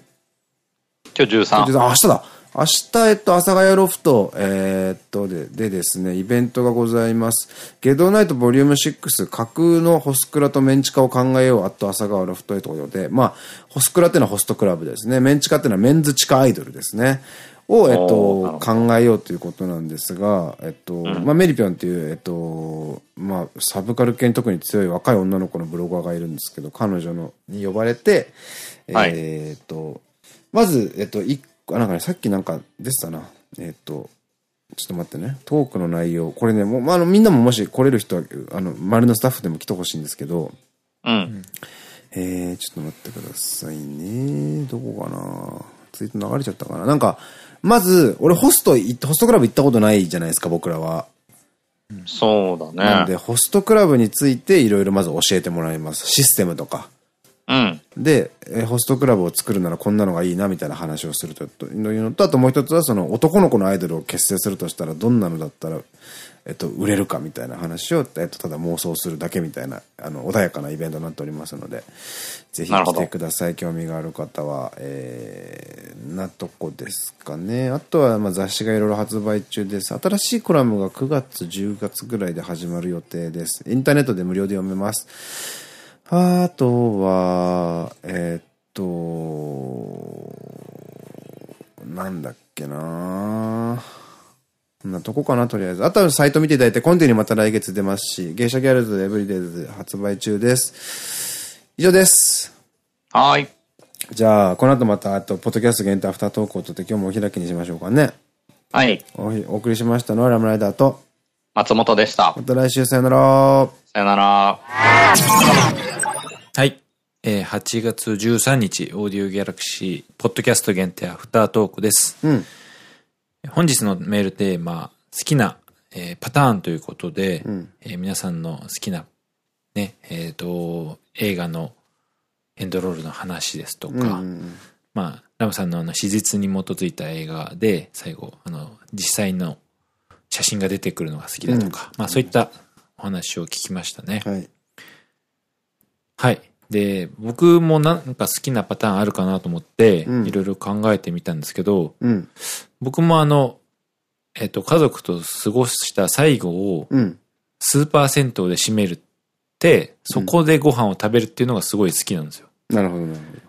今日13。明日だ明日、えっと、阿佐ヶ谷ロフト、えー、っと、で、でですね、イベントがございます。ゲドナイトボリューム6、架空のホスクラとメンチカを考えよう、あと阿佐ヶ谷ロフトへということで、まあ、ホスクラっていうのはホストクラブですね。メンチカっていうのはメンズ地下アイドルですね。を、えっと、考えようということなんですが、えっと、うん、まあ、メリピョンっていう、えっと、まあ、サブカル系に特に強い若い女の子のブロガーがいるんですけど、彼女のに呼ばれて、はい、えっと、まず、えっと、一あ、なんかね、さっきなんか出てたな。えっ、と、ちょっと待ってね。トークの内容。これね、もう、まあ、あの、みんなももし来れる人は、あの、丸のスタッフでも来てほしいんですけど。うん。えー、ちょっと待ってくださいね。どこかなツイート流れちゃったかななんか、まず、俺ホスト行って、ホストクラブ行ったことないじゃないですか、僕らは。そうだね。なんで、ホストクラブについていろいろまず教えてもらいます。システムとか。で、えホストクラブを作るならこんなのがいいなみたいな話をするというのと、あともう一つはその男の子のアイドルを結成するとしたらどんなのだったら、えっと、売れるかみたいな話を、えっと、ただ妄想するだけみたいな、あの、穏やかなイベントになっておりますので、ぜひ来てください。興味がある方は、えー、なとこですかね。あとは、ま、雑誌がいろいろ発売中です。新しいコラムが9月、10月ぐらいで始まる予定です。インターネットで無料で読めます。あとは、えー、っと、なんだっけなこんなとこかな、とりあえず。あとはサイト見ていただいて、コンティニューまた来月出ますし、芸者ギャルズエブリデイズ発売中です。以上です。はい。じゃあ、この後また、あと、ポッドキャスト限定アフタートークをとって今日もお開きにしましょうかね。はい。お送りしましたのはラムライダーと、松本でした。また来週さよなら。さよなら。はい。えー、8月13日、オーディオギャラクシー、ポッドキャスト限定アフタートークです。うん、本日のメールテーマ、好きな、えー、パターンということで、うん、えー、皆さんの好きな、ね、えっ、と、映画のエンドロールの話ですとか、まあ、ラムさんのあの、史実に基づいた映画で、最後、あの、実際の写真が出てくるのが好きだとか、うん、まあそういったお話を聞きましたね。はい。はい。で、僕もなんか好きなパターンあるかなと思って、いろいろ考えてみたんですけど、うん、僕もあの、えっと、家族と過ごした最後を、スーパー銭湯で締めるって、そこでご飯を食べるっていうのがすごい好きなんですよ。なるほど、なるほど。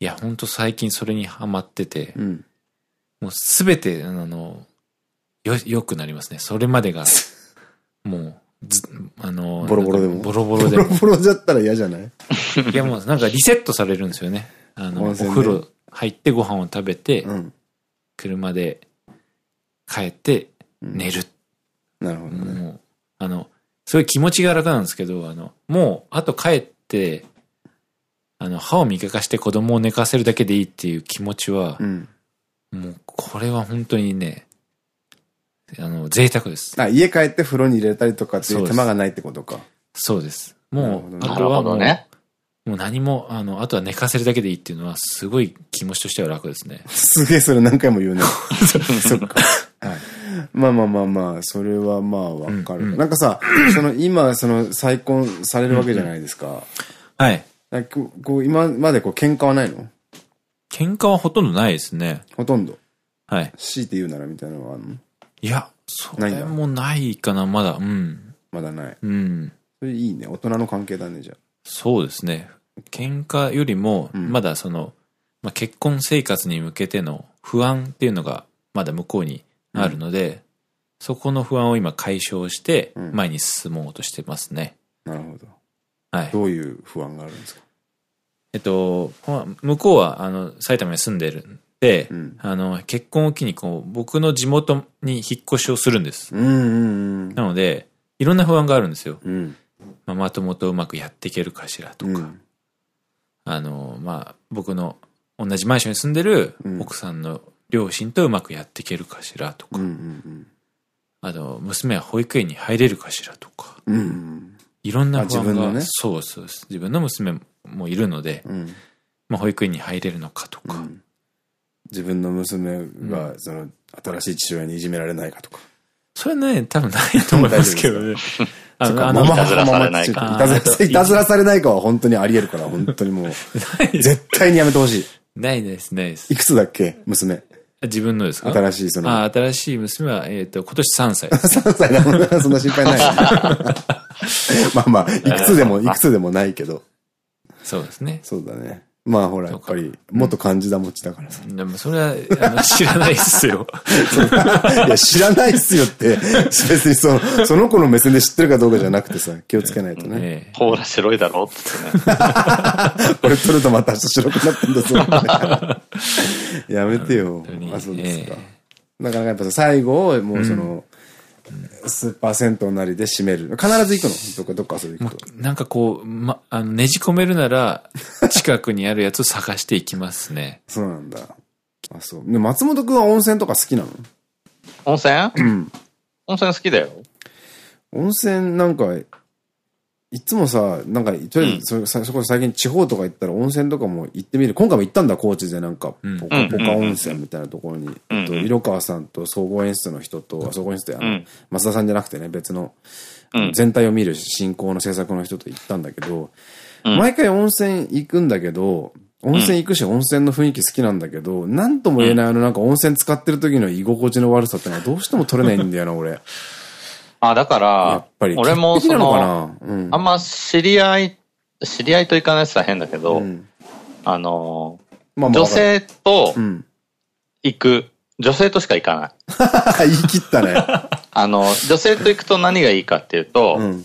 いや、ほんと最近それにハマってて、うん、もうすべて、あの、よ、良くなりますね。それまでが、もう、ず、あの、ボロボロでも？ボロボロでも。ボロボロだったら嫌じゃない？いやもうなんかリセットされるんですよね。あの、お風呂入ってご飯を食べて、うん、車で帰って寝る。うん、なるほど、ね、もう、あの、すごい気持ちが楽なんですけど、あの、もう、あと帰って、あの、歯を磨かして子供を寝かせるだけでいいっていう気持ちは、うん、もう、これは本当にね、あの、贅沢です。あ、家帰って風呂に入れたりとかっていう手間がないってことか。そうです。もう、あとはもう、ね、もう何も、あの、あとは寝かせるだけでいいっていうのは、すごい気持ちとしては楽ですね。すげえそれ何回も言うね。そっか。はい。まあまあまあまあ、それはまあわかる。うんうん、なんかさ、その今、その再婚されるわけじゃないですか。うんうん、はい。こう、今までこう喧嘩はないの？喧嘩はほとんどないですね。ほとんど？はい。強いて言うならみたいなのはあるの？いや、それもないかな、まだ。うん。まだない。うん。それいいね。大人の関係だね、じゃあ。そうですね。喧嘩よりも、まだその、うん、まあ、結婚生活に向けての不安っていうのがまだ向こうにあるので、うん、そこの不安を今解消して前に進もうとしてますね。なるほど。はい。どういう不安があるんですか？えっと、向こうは、あの、埼玉に住んでるんで、うん、あの、結婚を機に、こう、僕の地元に引っ越しをするんです。なので、いろんな不安があるんですよ。うん、まあ、まともとうまくやっていけるかしらとか、うん、あの、まあ、僕の同じマンションに住んでる奥さんの両親とうまくやっていけるかしらとか、あと、娘は保育園に入れるかしらとか、いろんな不安が、ね、そうそう。自分の娘もいるので、うん、まあ保育園に入れるのかとか。うん、自分の娘が、その、新しい父親にいじめられないかとか。それね、多分ないと思いますけどね。あの、あの、いたずらされないか。いたずらされないかは本当にあり得るから、本当にもう。絶対にやめてほしい。ないです、ないです。いくつだっけ娘？自分のですか？新しいその。あ、新しい娘は、えっ、と、今年3歳。3歳だもんな、そんな心配ない。まあまあ、いくつでも、いくつでもないけど。そうですね。そうだね。まあほら、やっぱり、もっと漢字だ持ちだからさ。でもそれは、あの、知らないっすよ。いや、知らないっすよって、別にその、その子の目線で知ってるかどうかじゃなくてさ、気をつけないとね。ほら、白いだろ？ってね。これ取るとまた明日白くなったんだぞ。やめてよ。あ、そうですか。なかなかやっぱ最後を、もうその、スーパー銭湯なりで閉める。必ず行くの？どっか、どっか遊び行くと。なんかこう、ま、あの、ねじ込めるなら、近くにあるやつを探していきますね。そうなんだ。あ、そう。で、松本くんは温泉とか好きなの？温泉？うん。温泉好きだよ。温泉なんか、いつもさ、なんか、とりあえず、そ、そこ最近地方とか行ったら温泉とかも行ってみる。今回も行ったんだ、高知で。なんか、ポカポカ温泉みたいなところに。えっと、色川さんと総合演出の人と、総合演出ってあの、増田さんじゃなくてね、別の、全体を見る進行の制作の人と行ったんだけど、毎回温泉行くんだけど、温泉行くし、温泉の雰囲気好きなんだけど、なんとも言えないあのなんか温泉使ってる時の居心地の悪さってのはどうしても取れないんだよな、俺。あ、だから、俺もその、うん、あんま知り合い、知り合いと行かない人は変だけど、うん、あの、まあ、女性と行く、女性としか行かない。言い切ったね。あの、女性と行くと何がいいかっていうと、うん、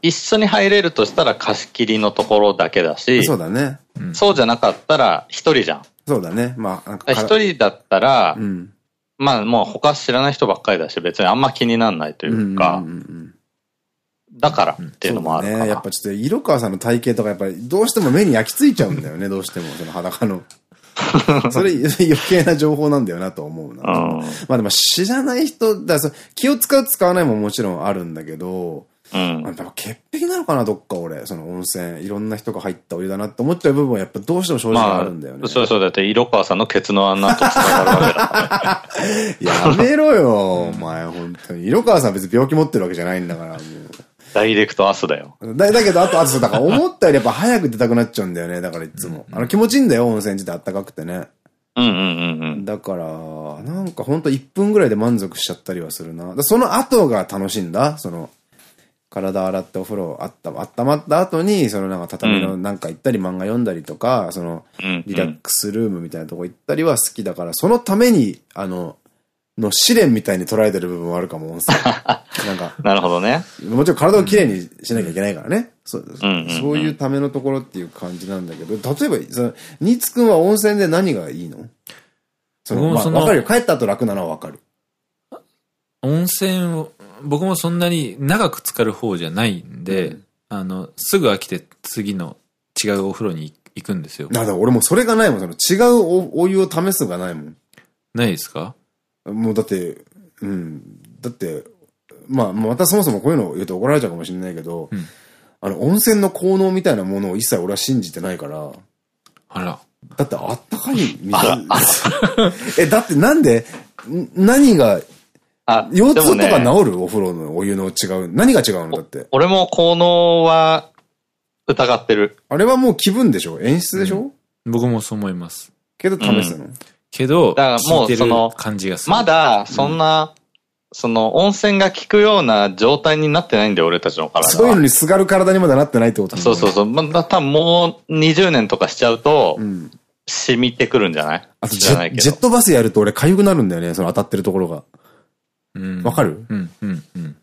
一緒に入れるとしたら貸し切りのところだけだし、そうだね。そうじゃなかったら一人じゃん。そうだね。まあ、一人だったら、うんまあもう他知らない人ばっかりだし、別にあんま気にならないというか、だからっていうのもあるかね。やっぱちょっと色川さんの体型とかやっぱりどうしても目に焼き付いちゃうんだよね、どうしても、その裸の。それ余計な情報なんだよなと思うな。まあでも知らない人、だ気を使う使わないももちろんあるんだけど、うん。やっぱ潔癖なのかな、どっか俺。その温泉。いろんな人が入ったお湯だなって思っちゃう部分はやっぱどうしても正直あるんだよね。まあ、そうそう。だって色川さんのケツの穴と繋がるわけだから、やめろよ、お前、本当に。色川さん別に病気持ってるわけじゃないんだから、もう。ダイレクトアスだよ。だ、だけど、あと、あと、だから思ったよりやっぱ早く出たくなっちゃうんだよね。だからいつも。あの気持ちいいんだよ、温泉自体あったかくてね。うんうんうんうん。だから、なんかほんと1分ぐらいで満足しちゃったりはするな。その後が楽しいんだ。その、体洗ってお風呂あった、温まった後に、そのなんか畳のなんか行ったり漫画読んだりとか、その、リラックスルームみたいなとこ行ったりは好きだから、そのために、あの、の試練みたいに捉えてる部分はあるかも、温泉。なんか。なるほどね。もちろん体をきれいにしなきゃいけないからね。そうそういうためのところっていう感じなんだけど、例えば、その、ニーツくんは温泉で何がいいの？その、まあ、わかるよ。帰った後楽なのはわかる。温泉を、僕もそんなに長く浸かる方じゃないんで、うん、あの、すぐ飽きて次の違うお風呂に行くんですよ。だから俺もそれがないもん。その違うおお湯を試すがないもん。ないですか？もうだって、うん。だって、まあ、またそもそもこういうのを言うと怒られちゃうかもしれないけど、うん、あの、温泉の効能みたいなものを一切俺は信じてないから。あら。だってあったかい水。え、だってなんで、何が、あ、腰痛とか治る、お風呂のお湯の違う。何が違うの？だって。俺も効能は疑ってる。あれはもう気分でしょ？演出でしょ、うん、僕もそう思います。けど試すの、うんけど、だからもうその、感じがする。まだ、そんな、その、温泉が効くような状態になってないんだよ、俺たちの体そういうのにすがる体にまだなってないってことそうそうそう。まあ、多分もう20年とかしちゃうと、うん、染みてくるんじゃない？あとジェ、ジェットバスやると俺痒くなるんだよね、その当たってるところが。わ、うん、かる？うん、うん、うん。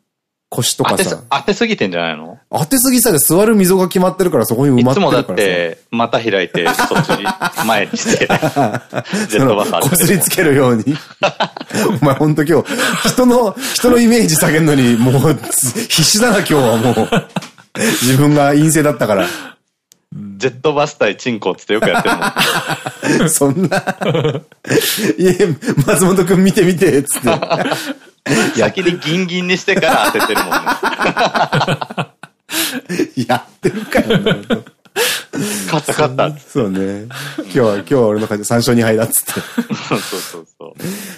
腰とかさ。当てすぎてんじゃないの？当てすぎさで座る溝が決まってるからそこに埋まってるからいつもだって、股開いて、そっちに 前にして、ジェットバスこすりつけるように。お前ほんと今日、人の、人のイメージ下げるのに、もう、必死だな今日はもう。自分が陰性だったから。ジェットバス対チンコつってよくやってるの。そんな。いえ、松本くん見て見て、つって。先にギンギンにしてから当ててるもんね。やってるかよ、勝った勝った。そうね。今日は、今日は俺の感じ3勝2敗だっつって。そうそうそう。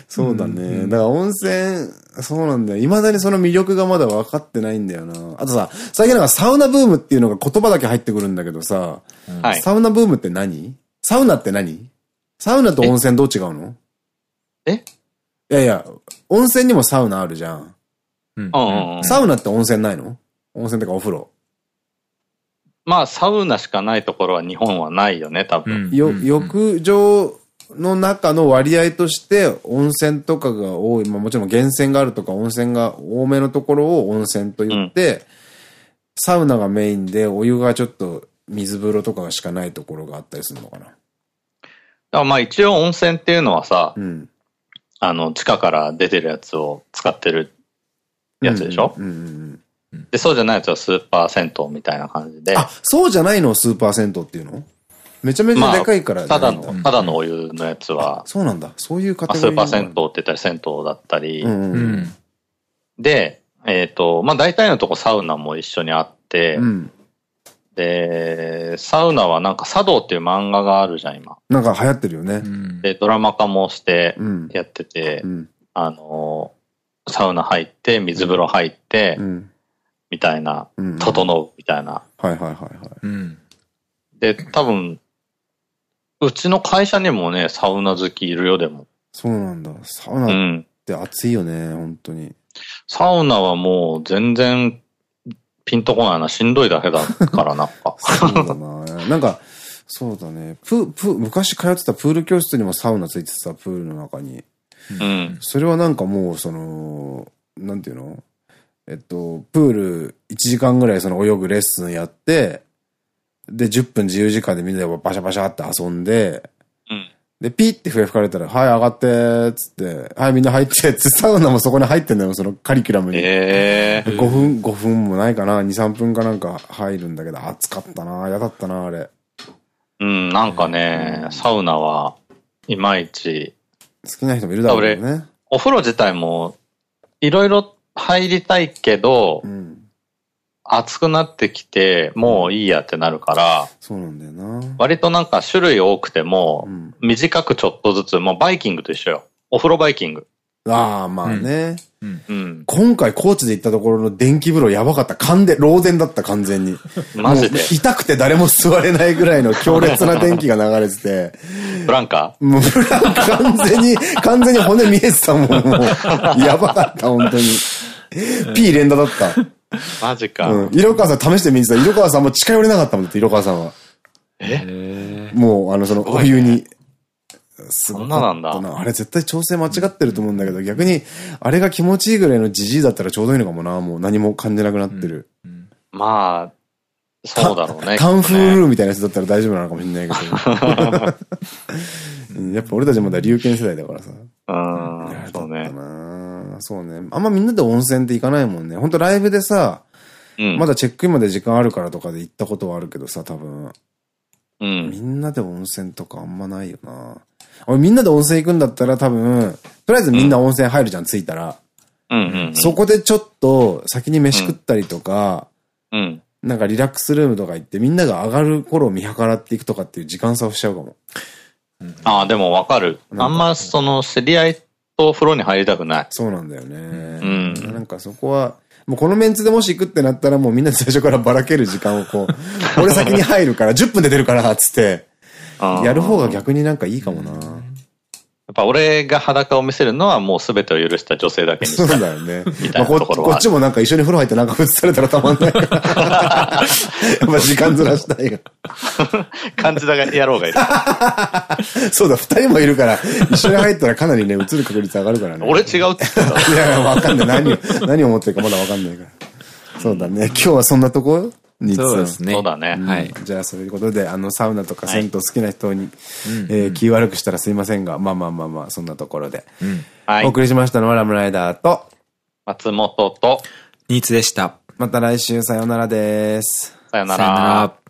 そうだね。だから温泉、そうなんだよ。未だにその魅力がまだ分かってないんだよな。あとさ、最近なんかサウナブームっていうのが言葉だけ入ってくるんだけどさ、はい、サウナブームって何？サウナって何？サウナと温泉どう違うの？え？いやいや、温泉にもサウナあるじゃん。うん。サウナって温泉ないの？温泉とかお風呂。まあ、サウナしかないところは日本はないよね、多分。よ、浴場の中の割合として温泉とかが多い、まあもちろん源泉があるとか温泉が多めのところを温泉と言って、うん、サウナがメインでお湯がちょっと水風呂とかしかないところがあったりするのかな。だからまあ一応温泉っていうのはさ、うん、あの、地下から出てるやつを使ってるやつでしょ？で、そうじゃないやつはスーパー銭湯みたいな感じで。あ、そうじゃないのスーパー銭湯っていうの？めちゃめちゃでかいからただの、ただのお湯のやつは。そうなんだ。そういう形スーパー銭湯って言ったり銭湯だったり。で、えっ、と、まあ大体のとこサウナも一緒にあって、うん、で、サウナはなんか茶道っていう漫画があるじゃん、今。なんか流行ってるよね。で、ドラマ化もしてやってて、うん、あの、サウナ入って、水風呂入って、うん、みたいな、整うみたいな。はいはいはいはい。で、多分、うちの会社にもね、サウナ好きいるよ、でも。そうなんだ。サウナって暑いよね、うん、本当に。サウナはもう全然ピンとこないな。しんどいだけだからな。そうだな。なんか、そうだね。プ、プ、昔通ってたプール教室にもサウナついてた、プールの中に。うん。それはなんかもう、その、なんていうの？えっと、プール1時間ぐらいその泳ぐレッスンやって、で、10分自由時間でみんなでバシャバシャって遊んで、で、ピーって笛吹かれたら、はい、上がって、つって、はい、みんな入って、つサウナもそこに入ってんだよ、そのカリキュラムに。えー、5分、5分もないかな、2、3分かなんか入るんだけど、暑かったな、嫌だったな、あれ。うん、なんかね、サウナは、いまいち。好きな人もいるだろうね。お風呂自体も、いろいろ入りたいけど、うん暑くなってきて、もういいやってなるから、そうなんだよな。割となんか種類多くても、短くちょっとずつ、もうバイキングと一緒よ。お風呂バイキング。ああ、まあね。うん、今回高知で行ったところの電気風呂やばかった。完全、漏電だった完全に。マジで痛くて誰も座れないぐらいの強烈な電気が流れてて。ブランカ？もうブランカ完全に、完全に骨見えてたもん。もう、やばかった、本当に。P 連打だった。マジか。うん。色川さん試してみてた。色川さんも近寄れなかったもんって、色川さんは。え？もう、あの、その、お湯に。すごい。そんななんだ。あれ絶対調整間違ってると思うんだけど、逆に、あれが気持ちいいぐらいのじじいだったらちょうどいいのかもな。もう何も感じなくなってる。うん、まあ、そうだろうね。カンフールーみたいなやつだったら大丈夫なのかもしれないけど。やっぱ俺たちまだ龍拳世代だからさ。うん。そうね。そうね。あんまみんなで温泉って行かないもんね。ほんとライブでさ、うん、まだチェックインまで時間あるからとかで行ったことはあるけどさ、多分。うん。みんなで温泉とかあんまないよな。俺みんなで温泉行くんだったら多分、とりあえずみんな温泉入るじゃん、着いたら。そこでちょっと先に飯食ったりとか、うん。なんかリラックスルームとか行ってみんなが上がる頃を見計らっていくとかっていう時間差をしちゃうかも。うん、ああ、でもわかる。あんまその知り合いと風呂に入りたくない。そうなんだよね。うん。なんかそこは、もうこのメンツでもし行くってなったらもうみんなで最初からばらける時間をこう、俺先に入るから10分で出るから、つって、やる方が逆になんかいいかもな。っぱ俺が裸を見せるのはもう全てを許した女性だけにそうだよね。みたいなところこっちもなんか一緒に風呂入ってなんか映されたらたまんないから。やっぱ時間ずらしたいが。感じだが野郎がいる。そうだ、二人もいるから、一緒に入ったらかなりね、映る確率上がるからね。俺違うって言ってた。いやいや、わかんない。何を、何を思ってるかまだわかんないから。そうだね。今日はそんなとこ？そうですね。そうだね。はい。じゃあ、そういうことで、あの、サウナとか銭湯好きな人に、え気悪くしたらすいませんが、まあまあまあまあ、そんなところで。はい。お送りしましたのはラムライダーと、松本と、ニーツでした。また来週さようならです。さようなら。